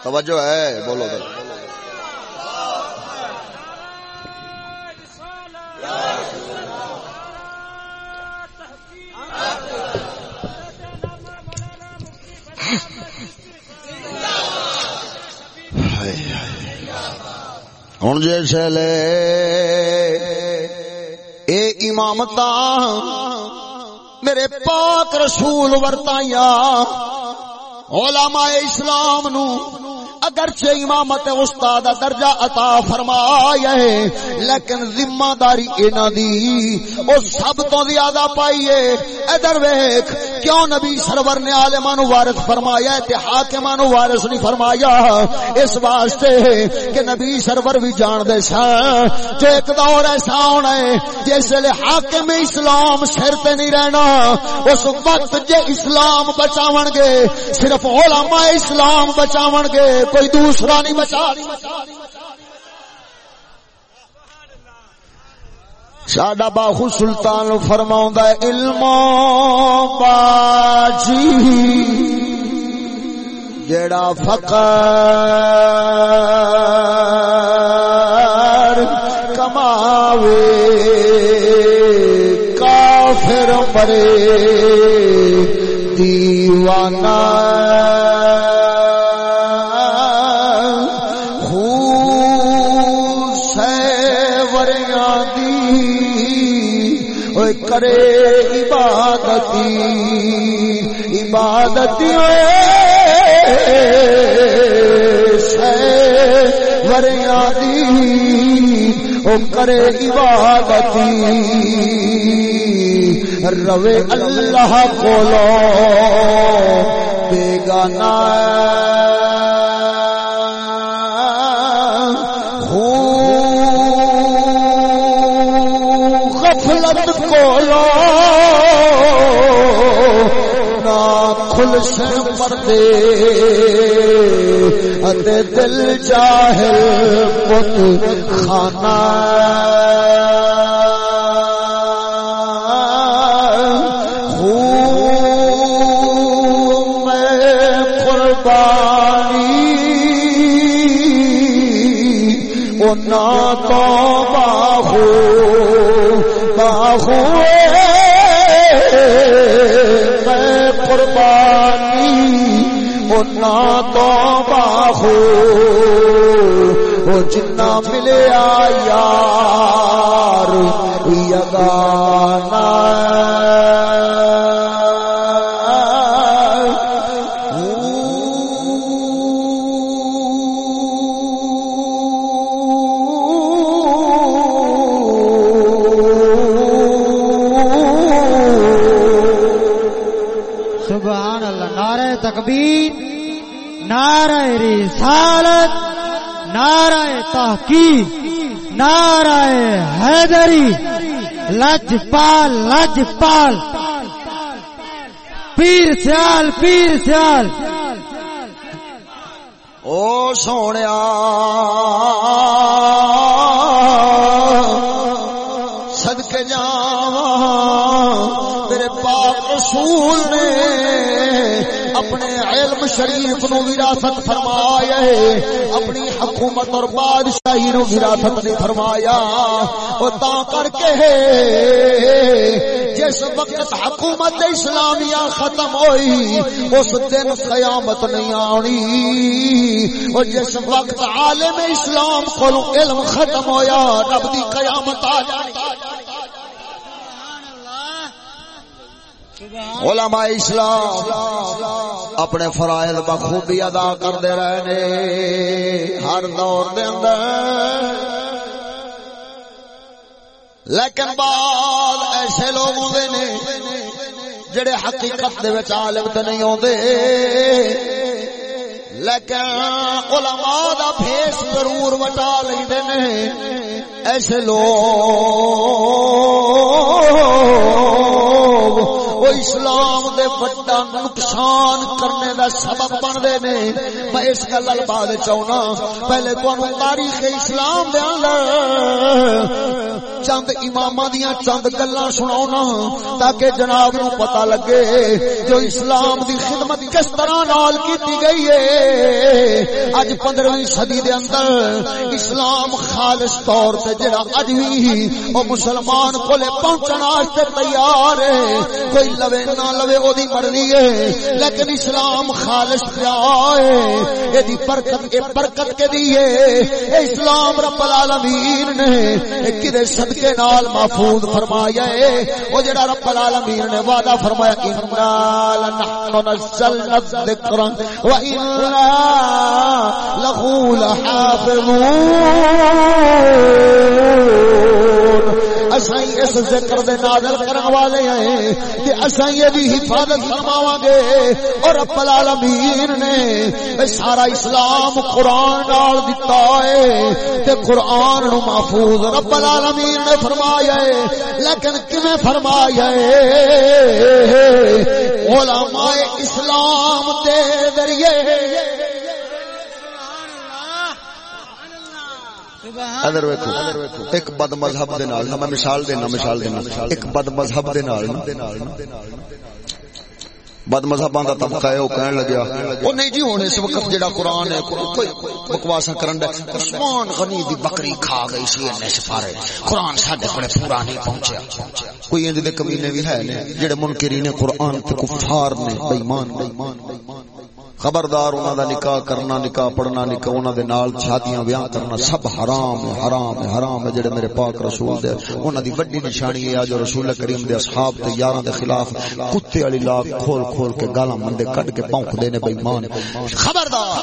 توجہ ہے بولو بولو ہوں جس لے اے امامت میرے پاک رسول ورتایا علماء اسلام نو اگرچہ امامت استاد درجہ عطا فرمایا ہے، لیکن ذمہ داری انہاں دی او سب تو زیادہ پائی ہے۔ ادھر ویکھ، کیوں نبی سرور نے عالماں نو وارث فرمایا ہے تے حاکماں نو وارث نہیں فرمایا؟ اس واسطے کہ نبی سرور بھی جان دے سن۔ جو ایک دور ایسا ہونا ہے، جس لے حاکم اسلام سر تے نہیں رہنا، اس وقت جے اسلام بچاون گے، صرف علماء اسلام بچاون گے، کوئی دوسرا نہیں بچا ساڈا باہو سلطان فرما علم باجی۔ جڑا فقر کماوے، کافر مرے۔ دیوانہ کرے عبادتی عبادتی او کرے عبادتی۔ روے اللہ کو لو بیگانہ۔ کھل سے پردے اتے دل جاہل بت خانہ۔ نا تو باہو باہو قربانی نا تو باہو وہ جنا ملے یار یگانا تکبیر نعرہ رسالت، نعرہ تحقیق، نعرہ حیدری لج پال لج پال پیر سیال پیر سیال۔ او سونے شریف نو وراثت فرمایا اپنی حکومت اور بادشاہی نو وراثت نہیں فرمایا۔ او تا کر کے جس وقت حکومت اسلامیہ ختم ہوئی، اس دن قیامت نہیں آنی۔ اور جس وقت عالم اسلام کو علم ختم ہویا، رب دی قیامت آ جانی علماء اسلام اپنے فرائض بخوبی ادا کرتے رہے ہر دور دے اندر۔ لیکن بعد ایسے لوگ ہوتے نے جڑے حقیقت دے وچ عالم تے نہیں ہوندے۔ لیکن علماء دا بھیس ضرور وٹا لیندے نے۔ ایسے لوگ اسلام دے بڑا نقصان کرنے دا سبب بنتے نے میں اس گل ال بعد چاہنا پہلے تمہیں تاریخ اسلام دے اندر چند امام دیا چند گلا سنا تاکہ جناب نو پتا لگے جو اسلام دی خدمت کس طرح نال کی گئی ہے۔ اج پندرہویں صدی دے اندر اسلام خالص طور تے جڑا اج بھی او مسلمان کولے پہنچن واسطے تیار ہے۔ کوئی لوے نہ لوے او دی مرضی ہے۔ لیکن اسلام خالص پیا ہے اے دی برکت، اے برکت کے دی اے اسلام رب العالمین نے اے کدے صدقے نال محفوظ فرمایا ہے۔ او جڑا رب العالمین نے وعدہ فرمایا، انا لنحن نزلنا الذکر وانا له لحافظون. اسائی اس ذکر دے نازل کرن والے ہیں کہ اسائی دی حفاظت فرماواں گے اور رب العالمین نے سارا اسلام قرآن نال دتا ہے تے قرآن نو محفوظ رب العالمین نے فرمایا ہے۔ لیکن کیویں فرمایا ہے؟ علماء اسلام دے ذریعے۔ ادھر ویکھو، ایک بد مذہب دے نال، میں مثال دینا مثال دینا، ایک بد مذہب دے نال۔ بد مذہباں دا طبقہ ہے او کہن لگیا، او نہیں جی ہن اس وقت جڑا قرآن ہے، کوئی بکواساں کرن دا عثمان غنی دی بکری کھا گئی سی نے سفارے قرآن ساڈے کولے پورا نہیں پہنچیا۔ کوئی انج دے کمینے بھی ہے نے، جڑے منکرین قرآن تے کفار نے بے ایمان بے ایمان خبردار انہوں دا نکاح کرنا، نکاح پڑھنا، نکاح انہوں دے نال شادیاں بیاہ کرنا، سب حرام ہے حرام ہے حرام ہے جڑے میرے پاک رسول دے۔ انہوں دی وڈی نشانی ہے جو رسول کریم دے اصحاب تے یاراں دے خلاف کتے والی لاگ کھول کھول کے گالاں مندے کڈ کے پونک دینے بے ایمان خبردار!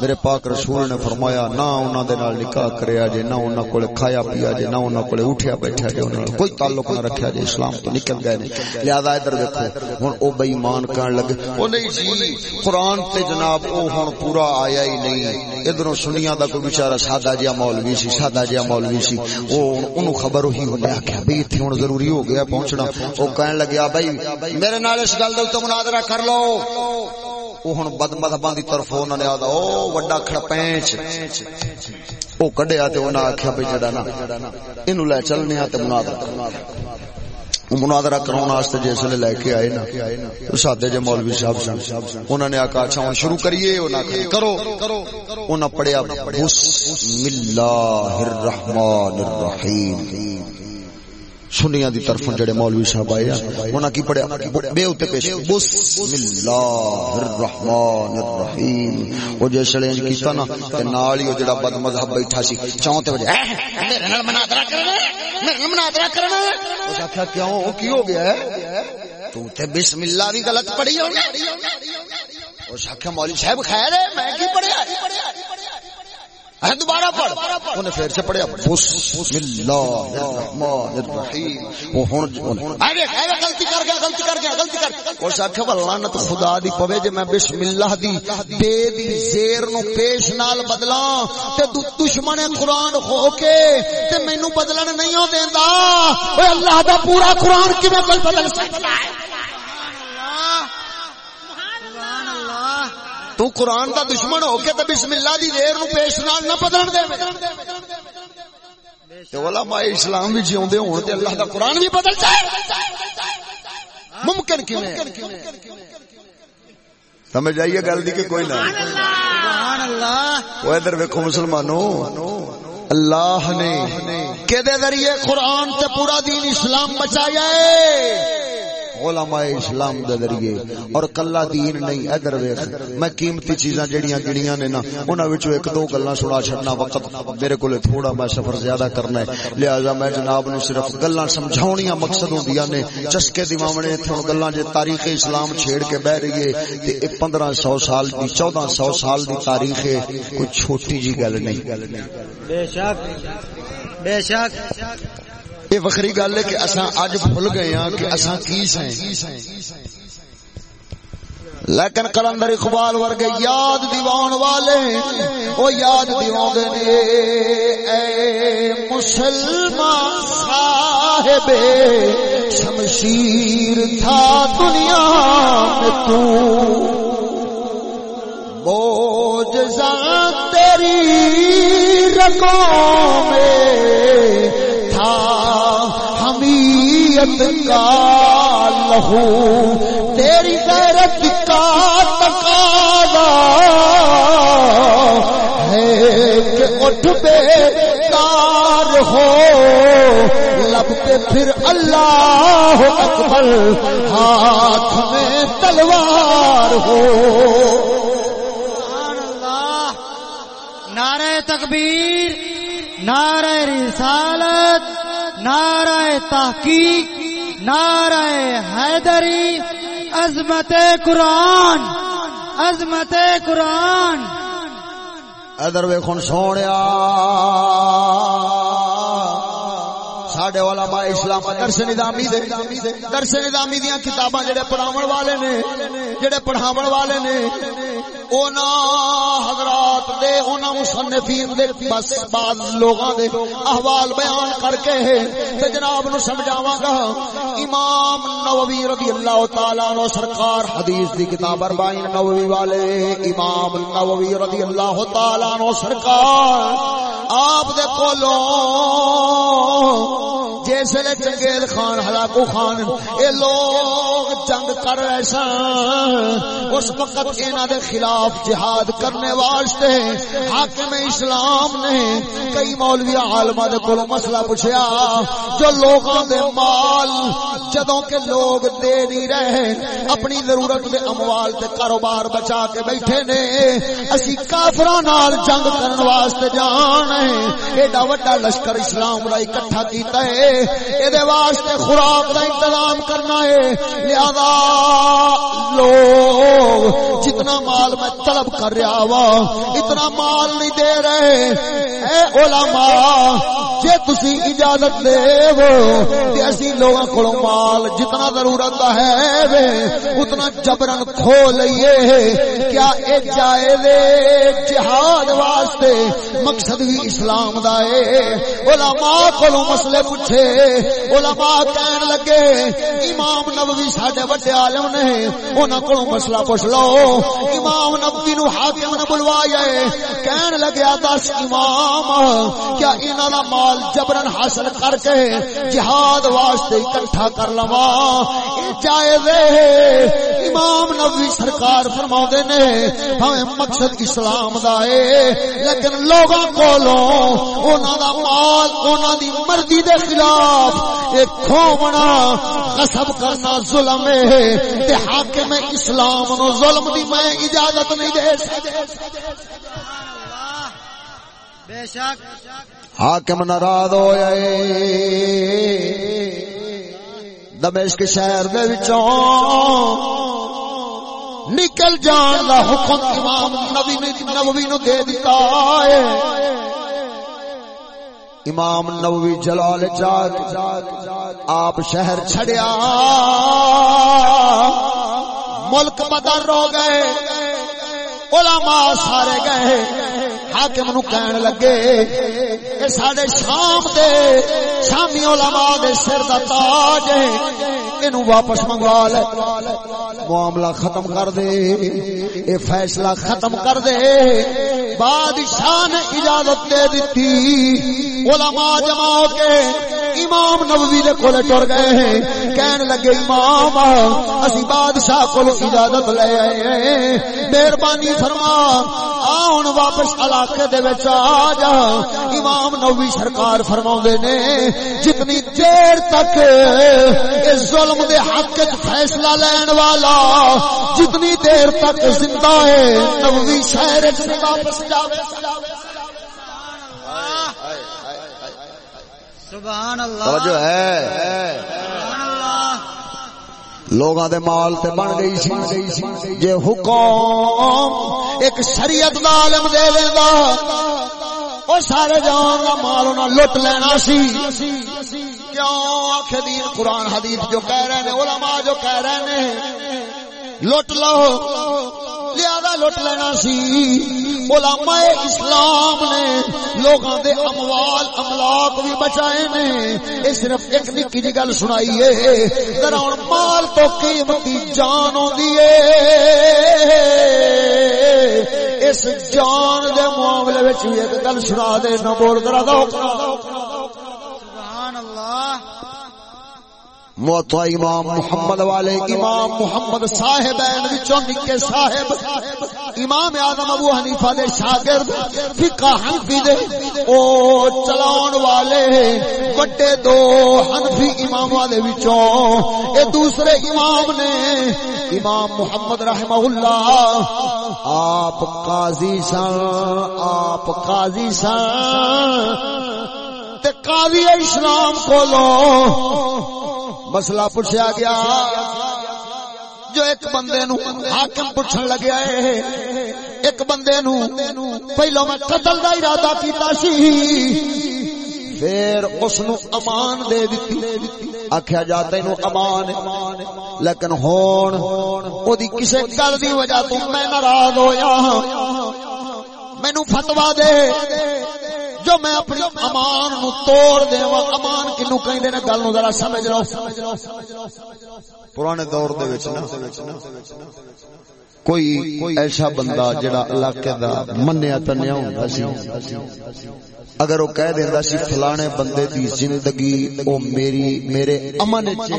میرے پاک رسول نے فرمایا، نہ انہوں دے نال نکاح کریا جے، نہ انہوں کولے کھایا پیا جے، نہ انہوں کولے اٹھیا بیٹھا جے انہوں کوئی تعلق نہ رکھیا جے، اسلام تو نکل گئے نے۔ لہذا ادھر دیکھو، ہن او بے ایمان کہن لگے، او نہیں جی قرآن تے جناب او ہن پورا آیا ہی نہیں۔ ادھروں سنیاں دا کوئی بیچارہ سادہ جیا مولوی سی، سادہ جیا مولوی سی۔ او انہوں خبر ہی ہو گیا کہ بھئی ایتھے ہن ضروری ہو گیا پہنچنا۔ او کہن لگیا بھائی، میرے نال اس گل دے تے مناظرہ کر لو۔ وہ ہوں بد مذہباں دی طرف انہوں نے آدھا او وڈا کھڑا پینچ او کڈیا تے انہاں آکھیا بھئی جڑا نا، اینو لے چلنے آ تے مناظرہ مناظرہ کراؤن واسطے جس نے لے کے آئے نا، تو سادے جے مولوی صاحب سن انہوں نے آکا اچھا ہن شروع کریے، انہاں کرو۔ انہاں پڑھیا، بسم اللہ الرحمن الرحیم۔ سنیاں دی طرف جڑے مولوی صاحب آئے انہاں کی پڑھیا، بے اوتے پیش بسم اللہ الرحمن الرحیم۔ او جے چیلنج کیتا نا، تے نال ہی او جڑا بد مذہب بیٹھا سی چاؤں تے وجہ میرے نال مناظرہ کرنا میرے نال مناظرہ کرنا اس آکھیا، کیوں؟ کی ہو گیا ہے؟ تو تے بسم اللہ دی غلط پڑھی ہو اس آکھیا، مولوی صاحب خیر ہے، میں کی پڑھیا؟ دوبارہ پڑھ۔ انہیں پھر سے پڑھیا۔ بسم اللہ الرحمن الرحیم۔ وہ ہن غلطی کر گیا، غلطی کر گیا، غلطی کر۔ اس آکھے لعنت خدا دی پوے جے میں بسم اللہ دی بے دی زیر نو پیش نال بدلاں۔ تے دشمن قرآن ہو کے۔ تے مینوں بدلن نہیں ہو دیندا۔ اوے اللہ دا پورا قرآن کیویں کوئی بدل سکتا ہے؟ سبحان اللہ۔ سبحان اللہ۔ تو قرآن دا دشمن ہو کے تو بسم اللہ دی دیر نو پیش نال نہ بدلن دے۔ تے علماء اسلام بھی جیوندے ہون تے اللہ دا قرآن بھی بدل جائے۔ ممکن کیویں؟ سمجھ آئیے گل دی کہ کوئی نہ؟ سبحان اللہ وہ ادھر ویکھو مسلمانوں، اللہ نے کہ دے ذریعے قرآن تے پورا دین اسلام بچایا ہے۔ علماء اسلام دے ذریعے۔ اور کلا دین نہیں، ادھر ویکھ۔ میں قیمتی چیزاں جڑیاں گڑیاں نے نا، انہاں وچوں ایک دو گلاں سنا چھڈنا وقت۔ میرے کولے تھوڑا میں سفر زیادہ کرنا ہے۔ لہذا میں جناب نو صرف گلاں سمجھاونیاں مقصد ہوندیاں نے۔ چسکے دیواونے تھن گلاں جے تاریخ اسلام چھیڑ کے بہ رہی ہے، تے 1500 سال دی 1400 سال دی تاریخ ہے۔ کوئی چھوٹی جی گل نہیں۔ بے شک بے شک۔ یہ وکری گل ہے کہ اصا اج بھول گئے ہاں کہ اصا کی سیں لیکن کلندر اقبال ورگے یاد دیوان والے، وہ یاد دیوان دے اے مسلمان صاحب، شمشیر تھا دنیا میں تو۔ موجزہ تیری رگوں میں حمیت کا لہو، تیری غیرت کا تقاضا ہے کہ اٹھ بے کار ہو، لب پہ پھر اللہ اکبر، ہاتھ میں تلوار ہو۔ نعرہ تکبیر، نعرہ رسالت۔ نعرہ تحقیق نعرہ حیدری عظمت قرآن عظمت قرآن۔ ادر ویخن سونے ساڈے علماء اسلام درس نظامی دے درس نظامی دیاں کتاباں جڑے پڑھاون والے نے جڑے پڑھاون والے نے، اونا حضرات دے، اونا مصنفین دے، بس بعض لوگاں دے احوال بیان کر کے تے جناب نو سمجھاواں گا۔ امام نووی رضی اللہ تعالی عنہ سرکار حدیث دی کتاب اربعین نووی والے۔ امام نووی رضی اللہ تعالی عنہ سرکار آپ دے کولوں جس ویلے چنگیز خان، ہلاکو خان، اے لوگ جنگ کر رہے سن۔ اس وقت انہاں دے خلاف جہاد کرنے واسطے حاکم اسلام نے کئی مولوی عالماں دے کولوں مسئلہ پوچھیا۔ جو لوگاں دے مال جدوں کہ لوگ دے نہیں رہے، اپنی ضرورت دے اموال تے کاروبار بچا کے بیٹھے نے۔ اسی کافراں نال جنگ کرن واسطے جان ہے ایڈا وڈا لشکر اسلام دا اکٹھا کیتا ہے۔ اے دے واسطے خوراک دا انتظام کرنا ہے لہذا لوگ جتنا مال میں طلب کر رہا وا اتنا مال نہیں دے رہے اے علماء جے تسی اجازت دے وہ تے اسی لوگاں کولوں مال جتنا ضرورت ہے وے اتنا جبرن کھو لئیے کیا اے جائز جہاد واسطے مقصد بھی اسلام دا ہے علماء کولوں مسئلے پوچھے۔ علماء کہن لگے، امام نبوی ساڈے بڑے عالم نے، انہاں کولوں مسئلہ پوچھ لو۔ امام نبوی نو حاکم نے بلوایا کہن لگیا دس امام، کیا انہاں دا مال جبرن حاصل کر کے جہاد واسطے اکٹھا کر لوا جائز امام نبوی سرکار فرما نے ہمیں مقصد اسلام دا ہے۔ لیکن لوگاں کولوں انہاں دا مال، انہاں دی مرضی دے خلاف ایک کھومنا غصب کرنا ظلم ہے تے حاکم اسلام نو ظلم دی میں اجازت نہیں دے بے شک۔ حاکم ناراض ہو جائے دمشق شہر دے وچوں نکل جان دا حکم امام نبی نے نبوی نو دے دیتا ہے۔ امام نووی جلال چاک آپ شہر چھڑیا ملک بدر ہو گئے علماء سارے گئے حاکم نو کہن لگے، اے ساڈے شام دے، شامی علماء دے سر دا تاج ہے، اینو واپس منگوا لے۔ معاملہ ختم کر دے، اے فیصلہ ختم کر دے۔ بادشاہ نے اجازت دے دیتی، علماء جمع ہو کے امام نبوی دے کول ٹر گئے ہیں۔ کہن لگے، امام، اسی بادشاہ کول اجازت لے آئے ہیں۔ مہربانی فرما آن واپس علاقے دے وچ آ جا۔ امام نبوی سرکار فرماوندے نے جتنی دیر تک اس ظلم دے حق وچ فیصلہ لین والا جتنی دیر تک زندہ ہے نبوی شہر وچ واپس جاوے۔ سبحان اللہ۔ توجہ ہے۔ سبحان اللہ لوگاں دے مال تے بن گئی سی۔ جے حکم ایک شریعت دا عالم دے لیندا او سارے جہان دا مال انہاں لٹ لینا سی۔ کیوں آخ دین قرآن حدیث جو کہہ رہے ہیں علماء جو کہہ رہے ہیں لٹ لو۔ لہذا لٹ لینا سی۔ علماء اسلام نے لوگاں دے اموال، املاک بھی بچائے نے۔ یہ صرف ایک نکی جی گل سنائی ہے۔ ذرا ہن مال تو قیمتی جان ہوندی ہے۔ اس جان دے معاملے وچ ایک گل سنا دے، نہ بول، ذرا دو سبحان اللہ موتا امام محمد والے امام محمد صاحبین وچوں نکے صاحب۔ امام اعظم ابو حنیفہ دے شاگرد، فقہ حنفی دے۔ او چلاون والے بڑے دو حنفی امام والے وچوں۔ اے دوسرے امام نے، امام محمد رحمہ اللہ۔ آپ قاضی سن آپ قاضی سن تے قاضی اسلام کولو۔ مسئلہ پوچھا گیا۔ جو ایک بندے نو حاکم پوچھن لگیا ہے، ایک بندے نو پہلو میں قتل دا ارادہ کیتا سی، پھر اس نو امان دے دیتی آخیا جا تین امان۔ لیکن ہون، او دی کسے گل دی وجہ تو میں ناراض ہویا۔ مینو فتوا دے۔ جو میں اپنی امان نو توڑ دیواں امان کینو کہندے نے؟ گل نو ذرا سمجھ لو۔ پرانے دور دے وچ نا، کوئی ایسا بندہ جڑا علاقے دا منیا تنیا ہوندا سی۔ اگر وہ کہہ دیندا سی فلانے بندے دی زندگی او میری، میرے امن وچ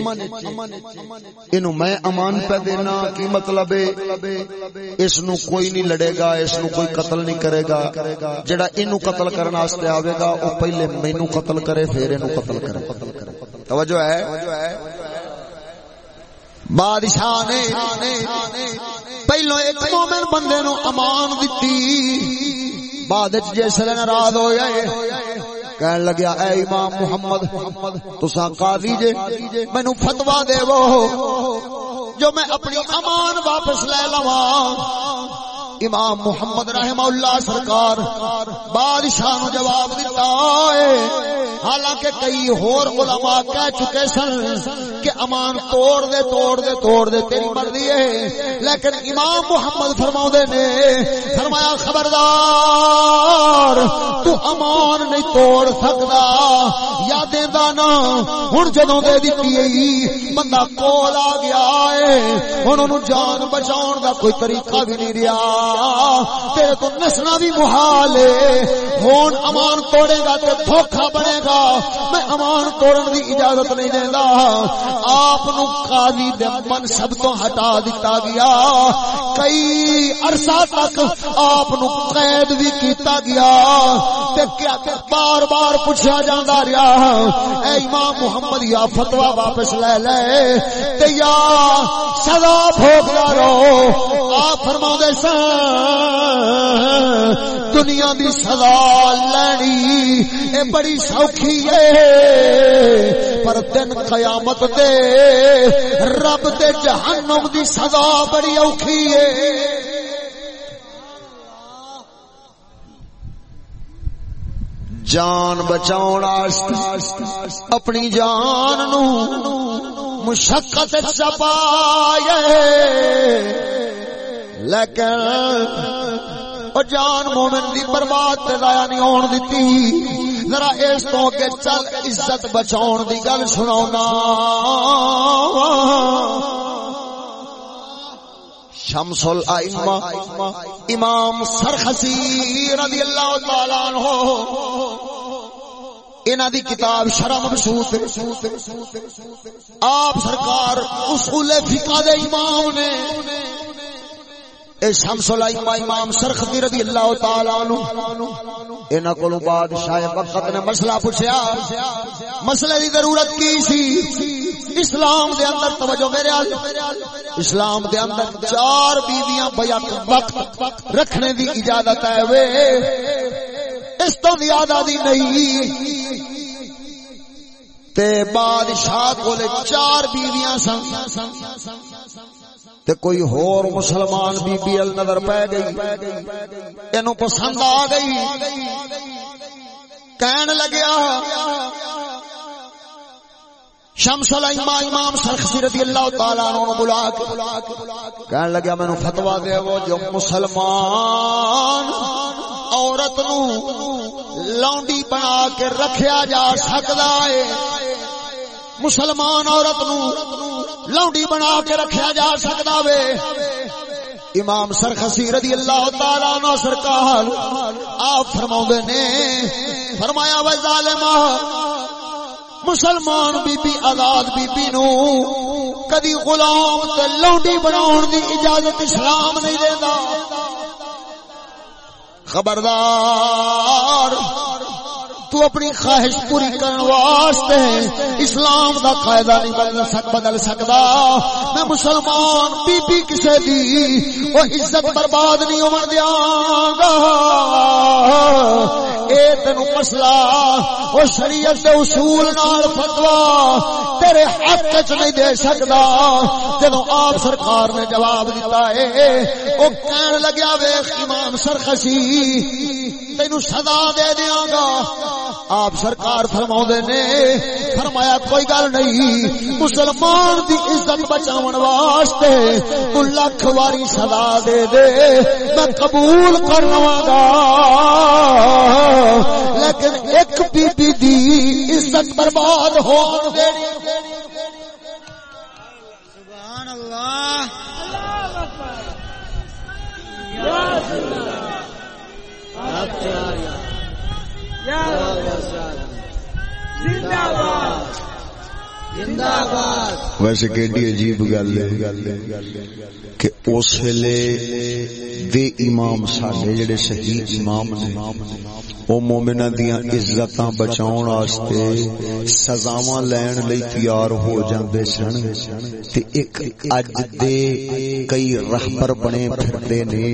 اینو میں امان پہ دینا، کی مطلب ہے؟ اس نو کوئی نہیں لڑے گا اس نو کوئی قتل نہیں کرے گا۔ جڑا اینو قتل کرنا واسطے آوے گا، او پہلے مینوں قتل کرے، پھر اینو قتل کرے۔ توجہ ہے؟ بادشاہ نے پہلو ایک مومن بندے نو امان دیتی بعد جس ناراض ہو جائے کہن لگیا، اے امام محمد تسا قاضی جے مینوں فتوا دو جو میں اپنی امان واپس لے لواں۔ امام محمد رحمہ اللہ سرکار بادشاہ نو جواب دیتا ہے۔ حالانکہ کئی ہور علماء کہہ چکے سن کہ امان توڑ دے توڑ دے توڑ دے، تیری مرضی ہے۔ لیکن امام محمد فرماؤ دے نے، فرمایا، خبردار، تو امان نہیں توڑ سکدا یا دیندا نا۔ ہن جدوں دے دتی ہے بندہ کول آ گیا ہے۔ ہن اونوں جان بچاؤن دا کوئی طریقہ بھی نہیں رہیا۔ تیرے تو نسنا بھی محال ہے۔ ہن امان توڑے گا تے دھوکا بنے گا۔ میں امان توڑن دی اجازت نہیں دیندا آپ نو قاضی دے منصب تو ہٹا دیتا گیا۔ کئی عرصہ تک آپ نو قید بھی کیتا گیا۔ تے کیا بار بار پوچھا جاندا رہیا۔ اے امام محمد، یا فتوا واپس لے لے۔ تے یا سزا بھوگدا رہو آپ فرماؤندے سن، دنیا دی سزا لینی۔ اے بڑی سوکھی ہے پر دن قیامت دے رب دے جہنم دی سزا بڑی اوکھی ہے۔ جان بچاؤ اپنی جان نو مشقت چپائے، لیکن اور جان مومن دی برباد تے ضائع نہیں ہون دتی۔ ذرا اس تو کہ چل، عزت بچاؤن دی گل سناونا شمس الائمہ امام سرخسی رضی اللہ تعالی عنہ۔ انہ دی کتاب شرم مبسوط آپ سرکار اصول فقہ دے امام نے شمس الائمہ امام سرخی رضی اللہ تعالی عنہ، انہاں کولوں بادشاہ وقت نے مسئلہ پوچھیا، مسئلے دی ضرورت کی سی؟ اسلام دے اندر توجہ میرے ال اسلام دے اندر چار بیویاں بیک وقت رکھنے دی اجازت ہے، وے، اس تو زیادہ دی نہیں۔ تے بادشاہ کولے چار بیویاں سن۔ تے کوئی ہور مسلمان بی بی ال نظر پہ گئی۔ اینو پسند آ گئی۔ کہن لگیا، شمس الائمہ امام سرخسی رضی اللہ تعالی عنہ بلا کے۔ کہن لگیا، مینوں فتوی دے وہ جو مسلمان عورت نو لونڈی بنا کے رکھیا جا سکدا ہے۔ مسلمان عورت نو لونڈی بنا کے رکھیا جا سکدا وے۔ امام سرخسی رضی اللہ تعالی عنہ سرکار آپ فرماوندے نے، فرمایا و ظالما مسلمان بی بی آزاد بی بی نو کدی غلام تے لونڈی بناون دی اجازت اسلام نہیں دیندا۔ خبردار تو اپنی خواہش پوری کرن واسطے اسلام دا قاعدہ نہیں بدل سک، بدل سکدا۔ میں مسلمان بی بی کسے دی او عزت برباد نہیں ہون دیاں گا۔ اے تینو مسئلہ او شریعت دے اصول نال فتوا تیرے حق وچ نہیں دے سکدا۔ جدوں آپ سرکار نے جواب دیتا ہے او کہن لگیا، ویکھ امام سرخسی تینو سزا دے دیاں گا۔ آپ سرکار فرما نے فرمایا کوئی گل نہیں مسلمان دی عزت بچاؤ واسطے تو لکھ واری سلا دے دے میں قبول کر لوا گا۔ لیکن ایک بی بی دی عزت برباد ہو دینی سبحان اللہ۔ اللہ۔ اللہ زندہ باد۔ ویسے کیڈی عجیب گل ہے کہ اس ویلے دے امام ساڈے جڑے صحیح امام نے، او مومناں دیاں عزتاں بچاؤن واسطے سزاواں لین لئی تیار ہو جاندے سن۔ تے ایک اج دے کئی رہبر بنے پھردے نے،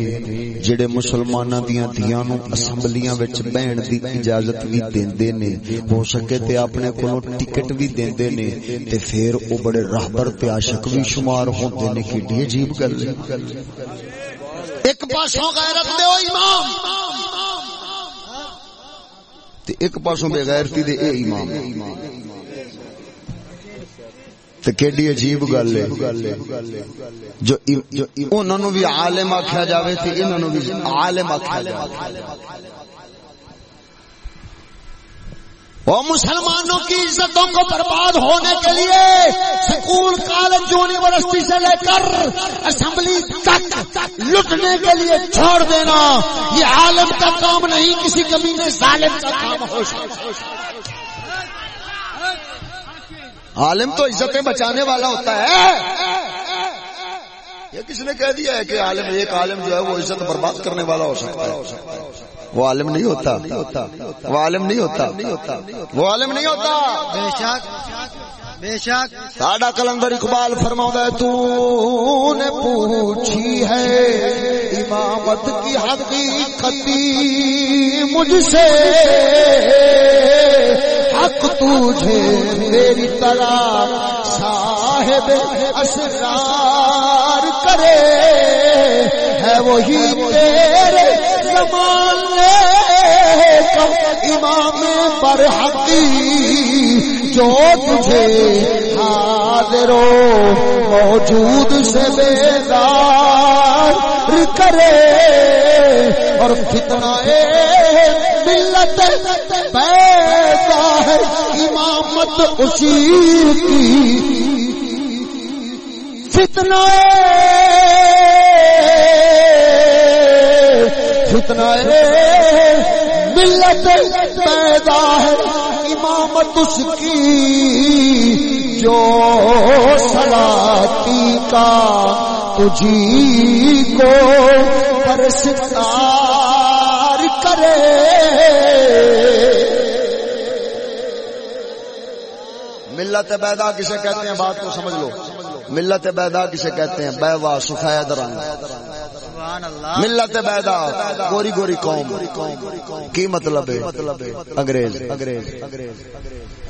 جڑے مسلماناں دیاں دیاں نو اسمبلیاں وچ بہن دی اجازت بھی دیندے نے۔ ہو سکے تے اپنے کولوں ٹکٹ بھی دیندے نے۔ تے پھر او بڑے رہبر تے عاشق بھی شمار ہوندے نے کیڈی عجیب گل ہے۔ ایک پاسوں غیرت دے او امام۔ تے ایک پاسوں بے غیرتی دے اے امام۔ تے عجیب گل ہے۔ جو انہاں نو بھی عالم آکھیا جاوے تے انہاں نو بھی عالم آکھیا جاوے۔ وہ مسلمانوں کی عزتوں کو برباد ہونے کے لیے سکول، کالج، یونیورسٹی سے لے کر اسمبلی تک لٹنے کے لیے چھوڑ دینا۔ یہ عالم کا کام نہیں، کسی کمی میں ظالم کا کام ہو سکتا۔ عالم تو عزتیں بچانے والا ہوتا ہے۔ یہ کس نے کہہ دیا ہے کہ عالم ایک عالم جو ہے وہ عزت برباد کرنے والا ہو سکتا ہے؟ وہ عالم نہیں ہوتا۔ وہ عالم نہیں ہوتا۔ وہ عالم نہیں ہوتا۔ بے شک بے شک۔ ساڈا کلندر اقبال فرما ہے تو نے پوچھی ہے امامت کی حقیقت مجھ سے۔ حق تجھے میری طرح صاحب اسرار کرے ہے وہی تیرے زمانے کا امام پر حقی جو تجھے حاضر و موجود سے بیدار کرے اور فتنہ ملت پیدا ہے امامت اسی کی فتنہ فتنہ ملت پیدا ہے، امامت اس کی جو سلاتی کا تجھی کو پرستار کرے۔ ملت بیدا کسے کہتے ہیں؟ بات کو سمجھ لو۔ ملت بیدا کسے کہتے ہیں؟ بیوا، سفید رنگ۔ ملت بیدا، گوری گوری قوم۔ کی مطلب ہے؟ انگریز۔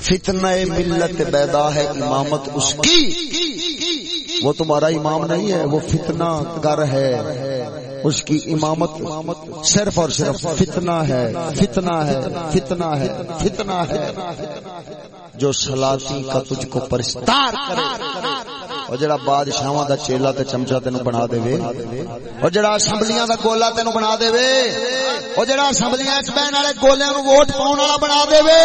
فتنہ ملت بیدا ہے امامت اس کی۔ وہ تمہارا امام نہیں ہے، وہ فتنہ گر ہے۔ اس کی امامت صرف اور صرف فتنہ ہے فتنہ ہے فتنہ ہے فتنہ ہے۔ جو سلاطی کا تجھ کو پرستار کرے اور جڑا بادشاہاں دا چیلا تے چمچا تینو بنا دے وے، اور جڑا اسمبلیاں دا گولا تینو بنا دے وے، اور جڑا اسمبلیاں وچ بہن والے گولیاں نو ووٹ پاون والا بنا دے وے،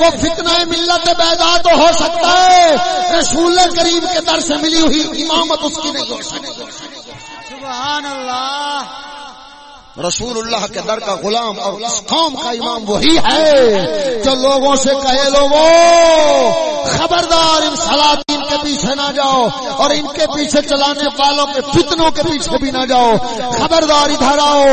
وہ فتنہ ملت بیدا تو ہو سکتا ہے، رسول کریم کے در سے ملی ہوئی امامت اس کی نہیں ہو سکتی۔ سبحان اللہ۔ رسول اللہ کے در کا غلام اور اس قوم کا امام وہی ہے جو لوگوں سے کہے لوگوں، خبردار ان سلاطین کے پیچھے نہ جاؤ اور ان کے پیچھے چلانے والوں کے فتنوں کے پیچھے بھی نہ جاؤ۔ خبردار ادھر آؤ۔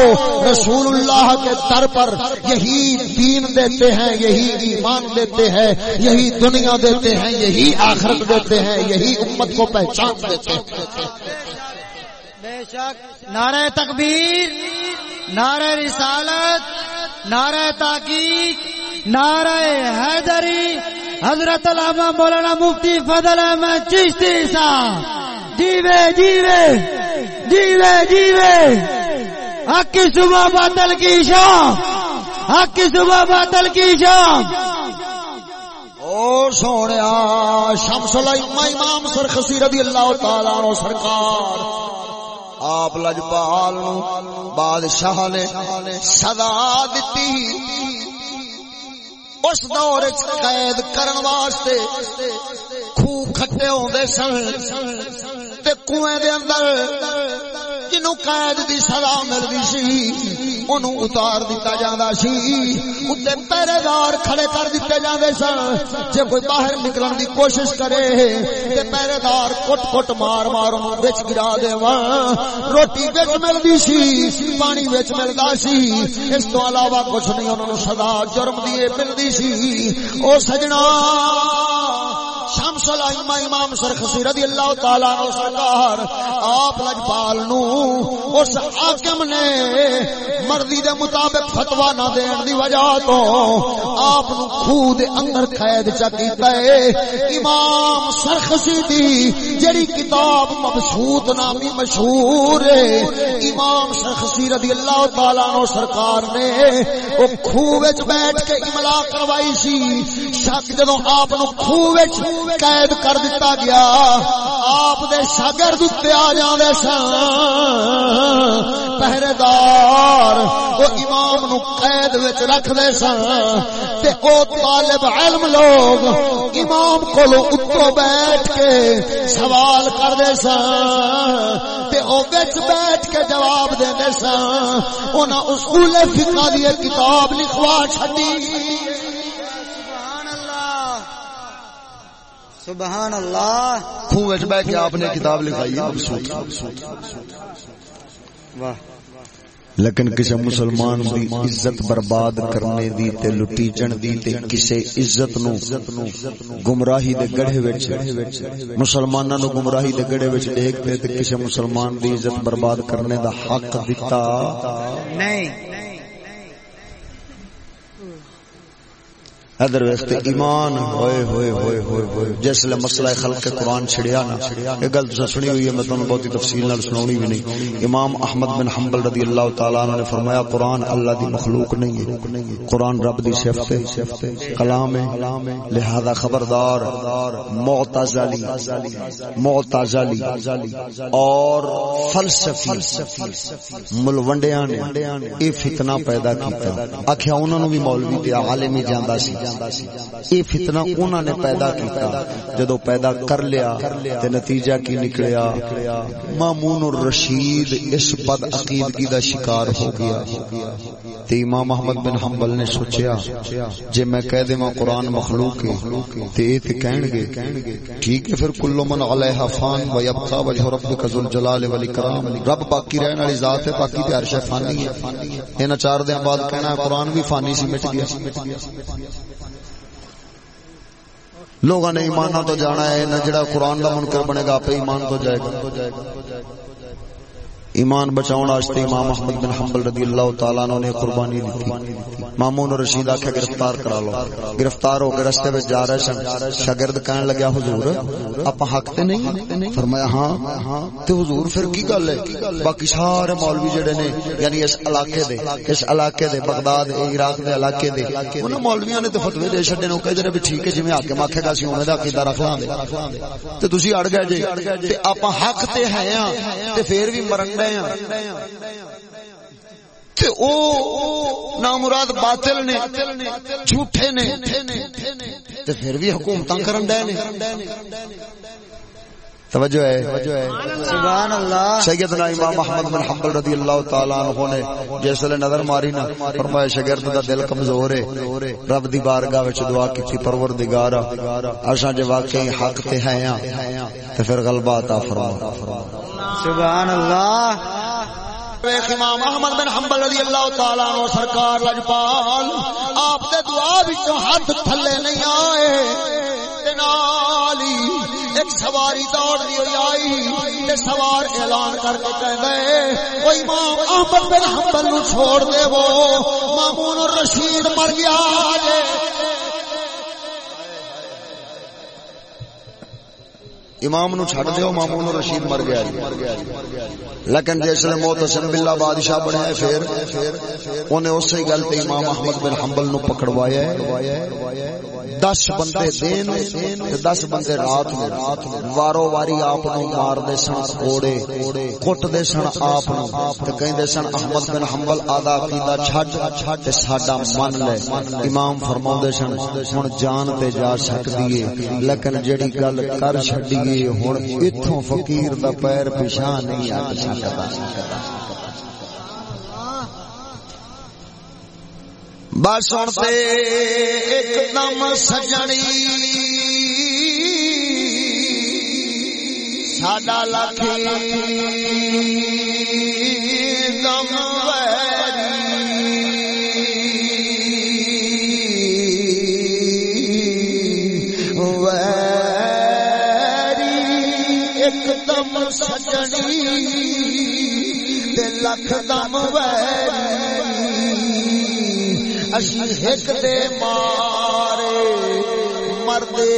رسول اللہ کے در پر یہی دین دیتے ہیں، یہی ایمان دیتے ہیں، یہی دنیا دیتے ہیں، یہی آخرت دیتے ہیں، یہی امت کو پہچان دیتے ہیں۔ بے شک، نعرہ تکبیر۔ نعرہ رسالت، نعرہ تحقیق، نعرہ حیدری، حضرت علامہ مولانا مفتی فضل احمد چشتی صاحب۔ جیوے جیوے جیوے جیوے۔ حق کی صبح باطل کی شام حق کی صبح باطل کی شام او سونے شمس الائمہ امام سرخسی رضی اللہ تعالیٰ عنہ سرکار۔ آپ لجپال بادشاہ نے سزا دیتی اس دور قید کرن واسطے خوہ کھٹے ہوندے سن تے کنویں دے اندر جنوں قید دی سزا ملدی سی اونوں اتار دتا جاندا سی اوتے پہرے دار کھڑے کر دتے جاندے سن جے کوئی باہر نکلن دی کوشش کرے تے پہرے دار کٹ کٹ مار مار اونوں وچ گرا دیواں روٹی وچ ملدی سی پانی وچ ملدا سی اس تو علاوہ کچھ نہیں انہوں نے سزا جرم دی ملدی سی او سجنا شمس الائمہ امام سرخسی رضی اللہ تعالی عنہ سرکار، آپ لجپال نو اس حاکم نے مرضی دے مطابق فتوا نہ دین دی وجہ تو آپ نو خود اندر قید چا ہے۔ امام سرخسی دی جڑی کتاب مبسوط نامی مشہور ہے، امام سرخسی رضی اللہ تعالی عنہ سرکار نے او کھوہ وچ بیٹھ کے املا کروائی سی۔ شک جدوں آپ نو کھوہ وچ قید کر دیتا گیا۔ آپ دے شاگرد اتنے آ جانے سن۔ پہرے دار وہ امام نو قید وچ رکھ دے سن۔ تے او طالب علم لوگ امام کولو اتو بیٹھ کے سوال کر دے سن۔ تے او وچ بیٹھ کے جواب دے دے سن۔ انہاں اصول فقہ دی کتاب لکھوا چھڈی۔ سبحان اللہ۔ خوہ وچ بیٹھ کے آپ نے کتاب لکھائی ہے مبسوط۔ واہ۔ لیکن کسی مسلمان دی عزت برباد کرنے دی تے لٹی جن دی تے کسی عزت نو گمراہی دے گڑھے وچ مسلماناں نو گمراہی دے گڑھے وچ دیکھ تے تے کسی مسلمان دی عزت برباد کرنے دا حق دتا۔ نہیں۔ ادھر ویستے ایمان، ہوئے ہوئے ہوئے ہوئے ہوئے۔ جس لیے مسئلہ خلق قرآن چھڑیا نا، یہ گل تو سنی ہوئی ہے، میں تمہیں بہت ہی تفصیل نہ سناونی بھی نہیں۔ امام احمد بن حنبل رضی اللہ تعالیٰ عنہ نے فرمایا، قرآن اللہ دی مخلوق نہیں ہے۔ قرآن رب دی صفت ہے، کلام ہے۔ لہذا خبردار، معتزلی معتزلی اور فلسفی ملوڈیاں نے اے فتنہ پیدا کیتا۔ آکھیا، انہاں نو بھی مولوی تے عالم ہی جاندا سی۔ اے فتنہ انہاں نے پیدا کیتا جدو پیدا کر لیا تے نتیجہ کی نکلیا مامون الرشید اس بد عقیدگی دا شکار ہو گیا تے امام احمد بن حنبل نے سوچیا جے میں کہہ دے قرآن مخلوق ہے تے اے تے کہن گے ٹھیک ہے پھر کل من علیہ فان و یبقى وجه ربک ذو الجلال والاکرام رب باقی رہن والی ذات ہے باقی تے ہر فانی ہے انہاں چار دن بعد کہنا ہے قرآن بھی فانی سی مٹ گیا لوگوں نے ایمان تو جانا ہے، نہ جڑا قرآن کا منکر بنے گا، آپ ایمان تو جائے گا۔ ایمان بچاؤن واسطے امام احمد بن حنبل رضی اللہ تعالیٰ عنہ نے قربانی دی مامون رشید آکھا گرفتار کرا لو۔ گرفتار ہو کے رستے وچ جا رہے سن۔ شاگرد کہن لگیا، حضور، اپا حق تے نہیں؟ فرمایا ہاں. تے حضور پھر کی گل ہے؟ باقی سارے مولوی جڑے نے یعنی اس علاقے دے، اس علاقے دے، بغداد عراق دے علاقے دے، انہاں مولویاں نے تے فتوی دے چھڈے نے کہ جڑے بھی ٹھیک ہے، جویں حاکم آکھے گا سی اونے دا عقیدہ رکھ لاں دے۔ تے تسی اڑ گئے جے، تے اپا حق تے ہیں ہاں, تے پھر بھی مرن رہے ہیں۔ تے او نامراد باطل نے، جھوٹے نے۔ تے پھر بھی حکومتاں کرن دے نے۔ توجہ ہے۔ سبحان اللہ۔ سیدنا امام احمد بن حنبل رضی اللہ تعالی عنہ نے جس نظر ماری نا فرمایا شاگرد دا دل کمزور ہے۔ رب دی بارگاہ وچ دعا کیتی پروردگار اساں جے واقعی حق تے ہیں تے پھر غلبہ عطا فرما۔ سبحان اللہ۔ امام احمد بن حنبل رضی اللہ تعالی عنہ سرکار لجپال آپ دے دعا وچوں ہاتھ تھلے نہیں آئے تے نال ہی ایک سواری دوڑ دی ہوئی آئی تے سوار اعلان کر کے کہندے او امام احمد بن حنبل نو چھوڑ دے وہ، مامون الرشید مر گیا جے امام نو چھڈ دیو مامون رشید مر گیا جی۔ لیکن جس نے موتسم باللہ بادشاہ بنیا ہے پھر انہیں اسی گل تے امام احمد بن حنبل نو پکڑوایا ہے۔ دس بندے دین تے دس بندے رات میں وارو واری آپ نو مار دے سن کوڑے کٹ دے سن آپ نو۔ تے کہندے سن، احمد بن حنبل آدا کیتا چھڈ تے ساڈا من لے۔ امام فرماوندے سن، ہن جان تے جا سکدی ہے، لیکن جڑی گل کر چھڈی گے ہن ایتھوں فقیر دا پیر پیشاں نہیں آ سکدا بس ہن تے ایک دم سجنی ساڈا لکھی دم ویری سجنی تے لکھ دم ویری۔ اسی دے مارے مردے۔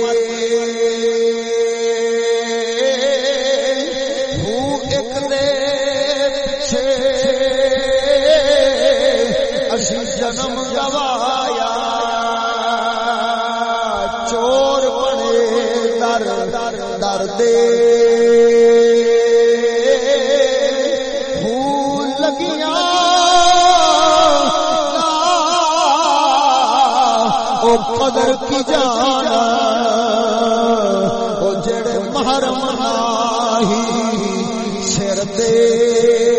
ہوں ایک دے پیچھے۔ اسی جنم گوایا۔ چور بنے در در دے۔ او قدر کی جانا او جڑے محرم ناہی سر دے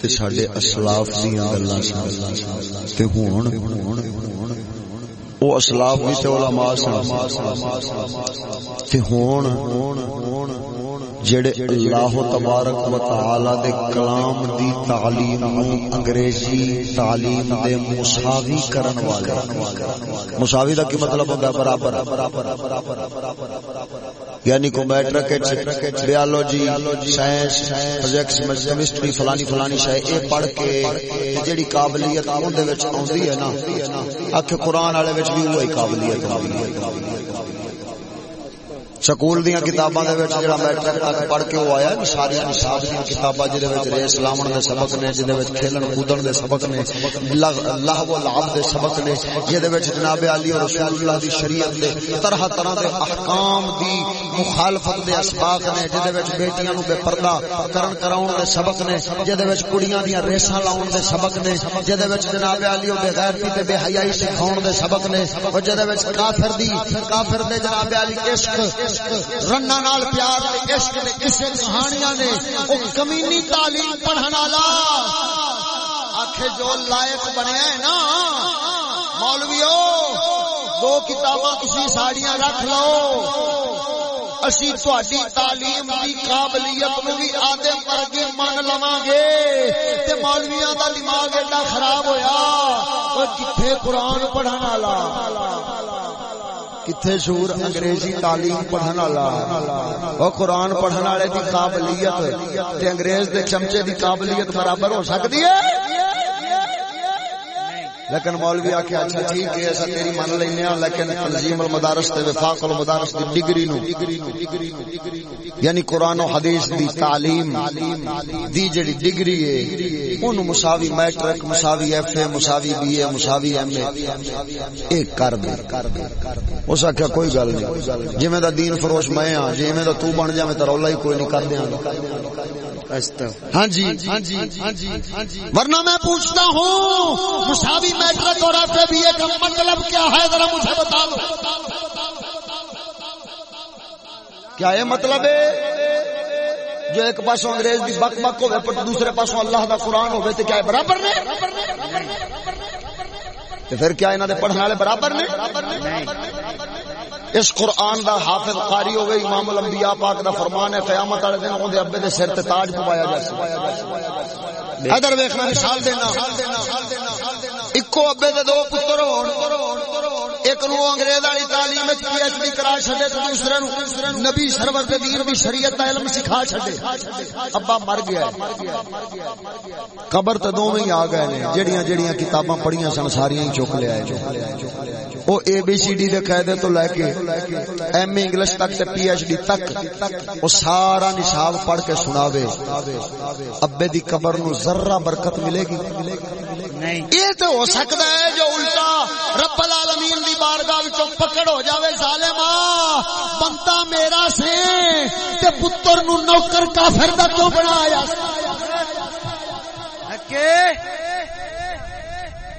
تے ساڈے اسلاف دیاں گلاں سن تے ہن او اسلاف بھی تے علماء سن تے ہن جڑے اللہ تبارک و تعالی دے کلام دی تعلیم نو انگریزی تعلیم دے مساوی کرن والے مساوی دا کی مطلب ہوندا ہے برابر یعنی کو بیالوجی سائنس فزکس کیمسٹری فلانی فلانی شے۔ اے پڑھ کے تے جڑی قابلیت اون دے وچ اوندی ہے نا اکھ قرآن والے وچ بھی وہی قابلیت ہوندی ہے۔ سکول دیاں کتاباں دے وچ جڑا میٹرک تک پڑھ کے وہ آیا ساری نصاب دیاں کتاباں جے وچ ریس لاون دے سبق نے جے وچ کھیلن کودن دے سبق نے لہو و لعب دے سبق نے جے وچ جناب علی اور رسول اللہ دی شریعت دے طرح طرح دے احکام دی مخالفت دے اسباق نے جے وچ بیٹیاں نو بے پردہ کرن کراون دے سبق نے جے وچ کڑیاں دیاں ریساں لاون دے سبق نے جے وچ جناب علی اور بے غیرتی تے بے حیائی سکھاون دے سبق نے او جے وچ کافر دی کافر دے جناب علی عشق عشق رنا نال پیار دے عشق دے قصے کہانیاں نے او کمینی تعلیم پڑھن والا۔ آکھے جو لائق بنیا ہے نا، مولویو، دو کتاباں تسی ساڑیاں رکھ لو۔ اسی تہاڈی تعلیم دی قابلیت نو بھی آدھے ورگے من لواں گے۔ تے مولویاں دا دماغ ایڈا خراب ہویا او کتھے قرآن پڑھن والا؟ کتھے شور انگریزی تعلیم پڑھن والا؟ او قرآن پڑھن والے دی قابلیت تے انگریز دے چمچے دی قابلیت برابر ہو سکتی ہے؟ لیکن مولوی آکھے اچھا ٹھیک ہے، ایسا تیری من لینے ہاں لیکن تنظیم المدارس تے وفاق المدارس دی ڈگری نو۔ یعنی قرآن و حدیث دی تعلیم دی جڑی ڈگری ہے اونوں مساوی میٹرک، مساوی ایف اے، مساوی بی اے، مساوی ایم اے ایک کر دے۔ اس آکھیا کوئی گل نہیں۔ جویں دا دین فروش میں ہاں جویں دا تو بن جاویں تے رولا ہی کوئی نہیں کر دیاں ہاں جی،, ہاں, جی، ہاں جی ورنہ میں پوچھتا ہوں، مساوی میٹرک اور ایف اے بی اے کا مطلب کیا ہے؟ ذرا مجھے بتا دو۔ کیا یہ مطلب ہے؟ جو ایک پاسوں انگریز دی بک بک ہوئے پر دوسرے پاسوں اللہ دا قرآن ہوئے تو کیا ہے برابر نے؟ پھر کیا انہوں نے پڑھنے والے برابر نے؟ اس قرآن دا حافظ قاری ہوئے امام الانبیاء پاک دا فرمان ہے، قیامت والے دن اون دے ابے دے سر تے تاج پوایا جائے ادھر ویکھنا، مثال دینا۔ اکو ابے دے دو پتر ہون۔ ایک نو انگریز والی تعلیم وچ پی ایچ ڈی کرا چھڈے تے دوسرے نو نبی سرور دے دین دی شریعت دا علم سکھا چھڈے۔ ابا مر گیا قبر تے دوویں ہی آ گئے نے، جڑیاں جڑیاں کتاباں پڑھیاں سن، ساریاں ہی چک لیا او اے بی سی ڈی دے قاعدے تو لے کے ایم اے انگلش تک تے پی ایچ ڈی تک او سارا نصاب پڑھ کے سناوے۔ ابے دی قبر نو ذرہ برکت ملے گی۔ یہ تو ہو سکتا ہے جو الٹا رب العالمین دی بارگاہ وچوں پکڑ ہو جاوے ظالما بندہ میرا سے تے پتر نو نوکر کافر دا کیوں بنایا؟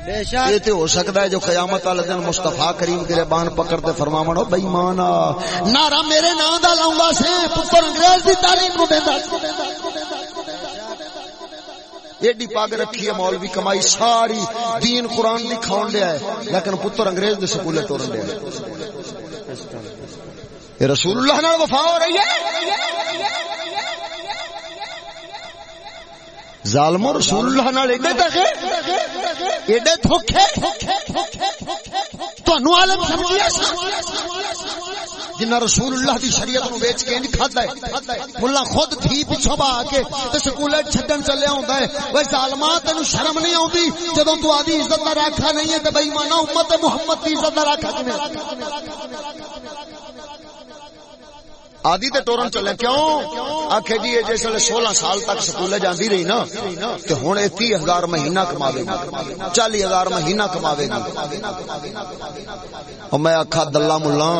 یہ تو ہو سکتا ہے جو قیامت والے دن مصطفیٰ کریم کے بان پکڑ تے فرماون او بے ایمان نارا میرے نام دا لاؤں گا سے پتر انگریز دی تعلیم نو دیندا ایڈی پاگ رکھی ہے مولوی کمائی، ساری دین قرآن دی کھاؤن لیا ہے، لیکن پتر انگریز دے سکولے ٹورن لیا ہے۔ رسول اللہ نال وفا ہو رہی ہے۔ ظالمو رسول اللہ نال ایڈے دغے، ایڈے دھوکے۔ تانوں عالم سمجھیا جنہ رسول اللہ دی شریعت نو بیچ کے نہیں کھادا ہے۔ ملا خود تھی پیچھے با کے تے سکولے چھڈن چلے ہوندا ہے۔ اوے ظالما تینو شرم نہیں اوندی جدوں تو آدی عزت دا راکھا نہیں ہے تے بے ایمان امت محمد دی عزت دا راکھا کنے آدھی تے ٹورن چلے کیوں؟ آخے جی یہ جس سولہ سال تک سکولے جاندی رہی نا، تے ہن اے تی ہزار مہینہ کماوے گی چالی ہزار مہینہ کماوے گی۔ میں آخا دلہ ملا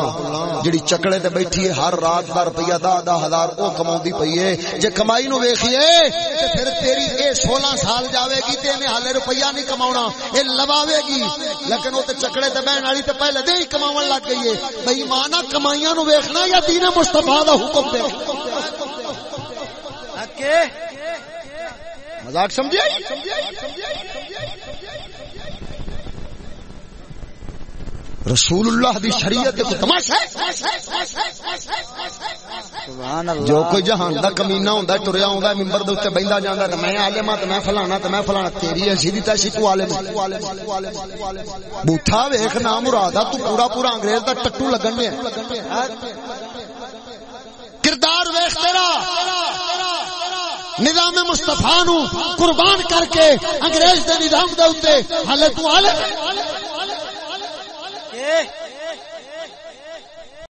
جڑی چکڑے تے بیٹھی ہے، ہر رات دا روپیہ دا دا ہزار او کماؤندی پئی ہے۔ جے کمائی نو ویکھیے، تے پھر تیری اے سولہ سال جاوے گی، تے میں حالے روپیہ نہیں کماونا، اے لواوے گی۔ لیکن او تے چکڑے تے بہن والی تے پہلے دے ہی کماون لگ گئی ہے۔ بھئی مانا کمائیاں نو ویکھنا یا دین مصطفی؟ دا حکم دے۔ مذاق سمجھے رسول اللہ دی شریعت کو تماشا جو کوئی جہان دا کمینہ ہوندا ٹریا ہوندا ممبر دے اوتے بیندا جاندا تے میں عالم تے میں فلانا تے میں فلانا تیری اسی دی تے تو عالم بوٹھا ویکھ نام مراد تو پورا پورا انگریز دا ٹٹو لگن دے کردار ویخ تیرا۔ نظام مستفا نو قربان کر کے انگریز دے نظام دے اتنے ہلے تو آلے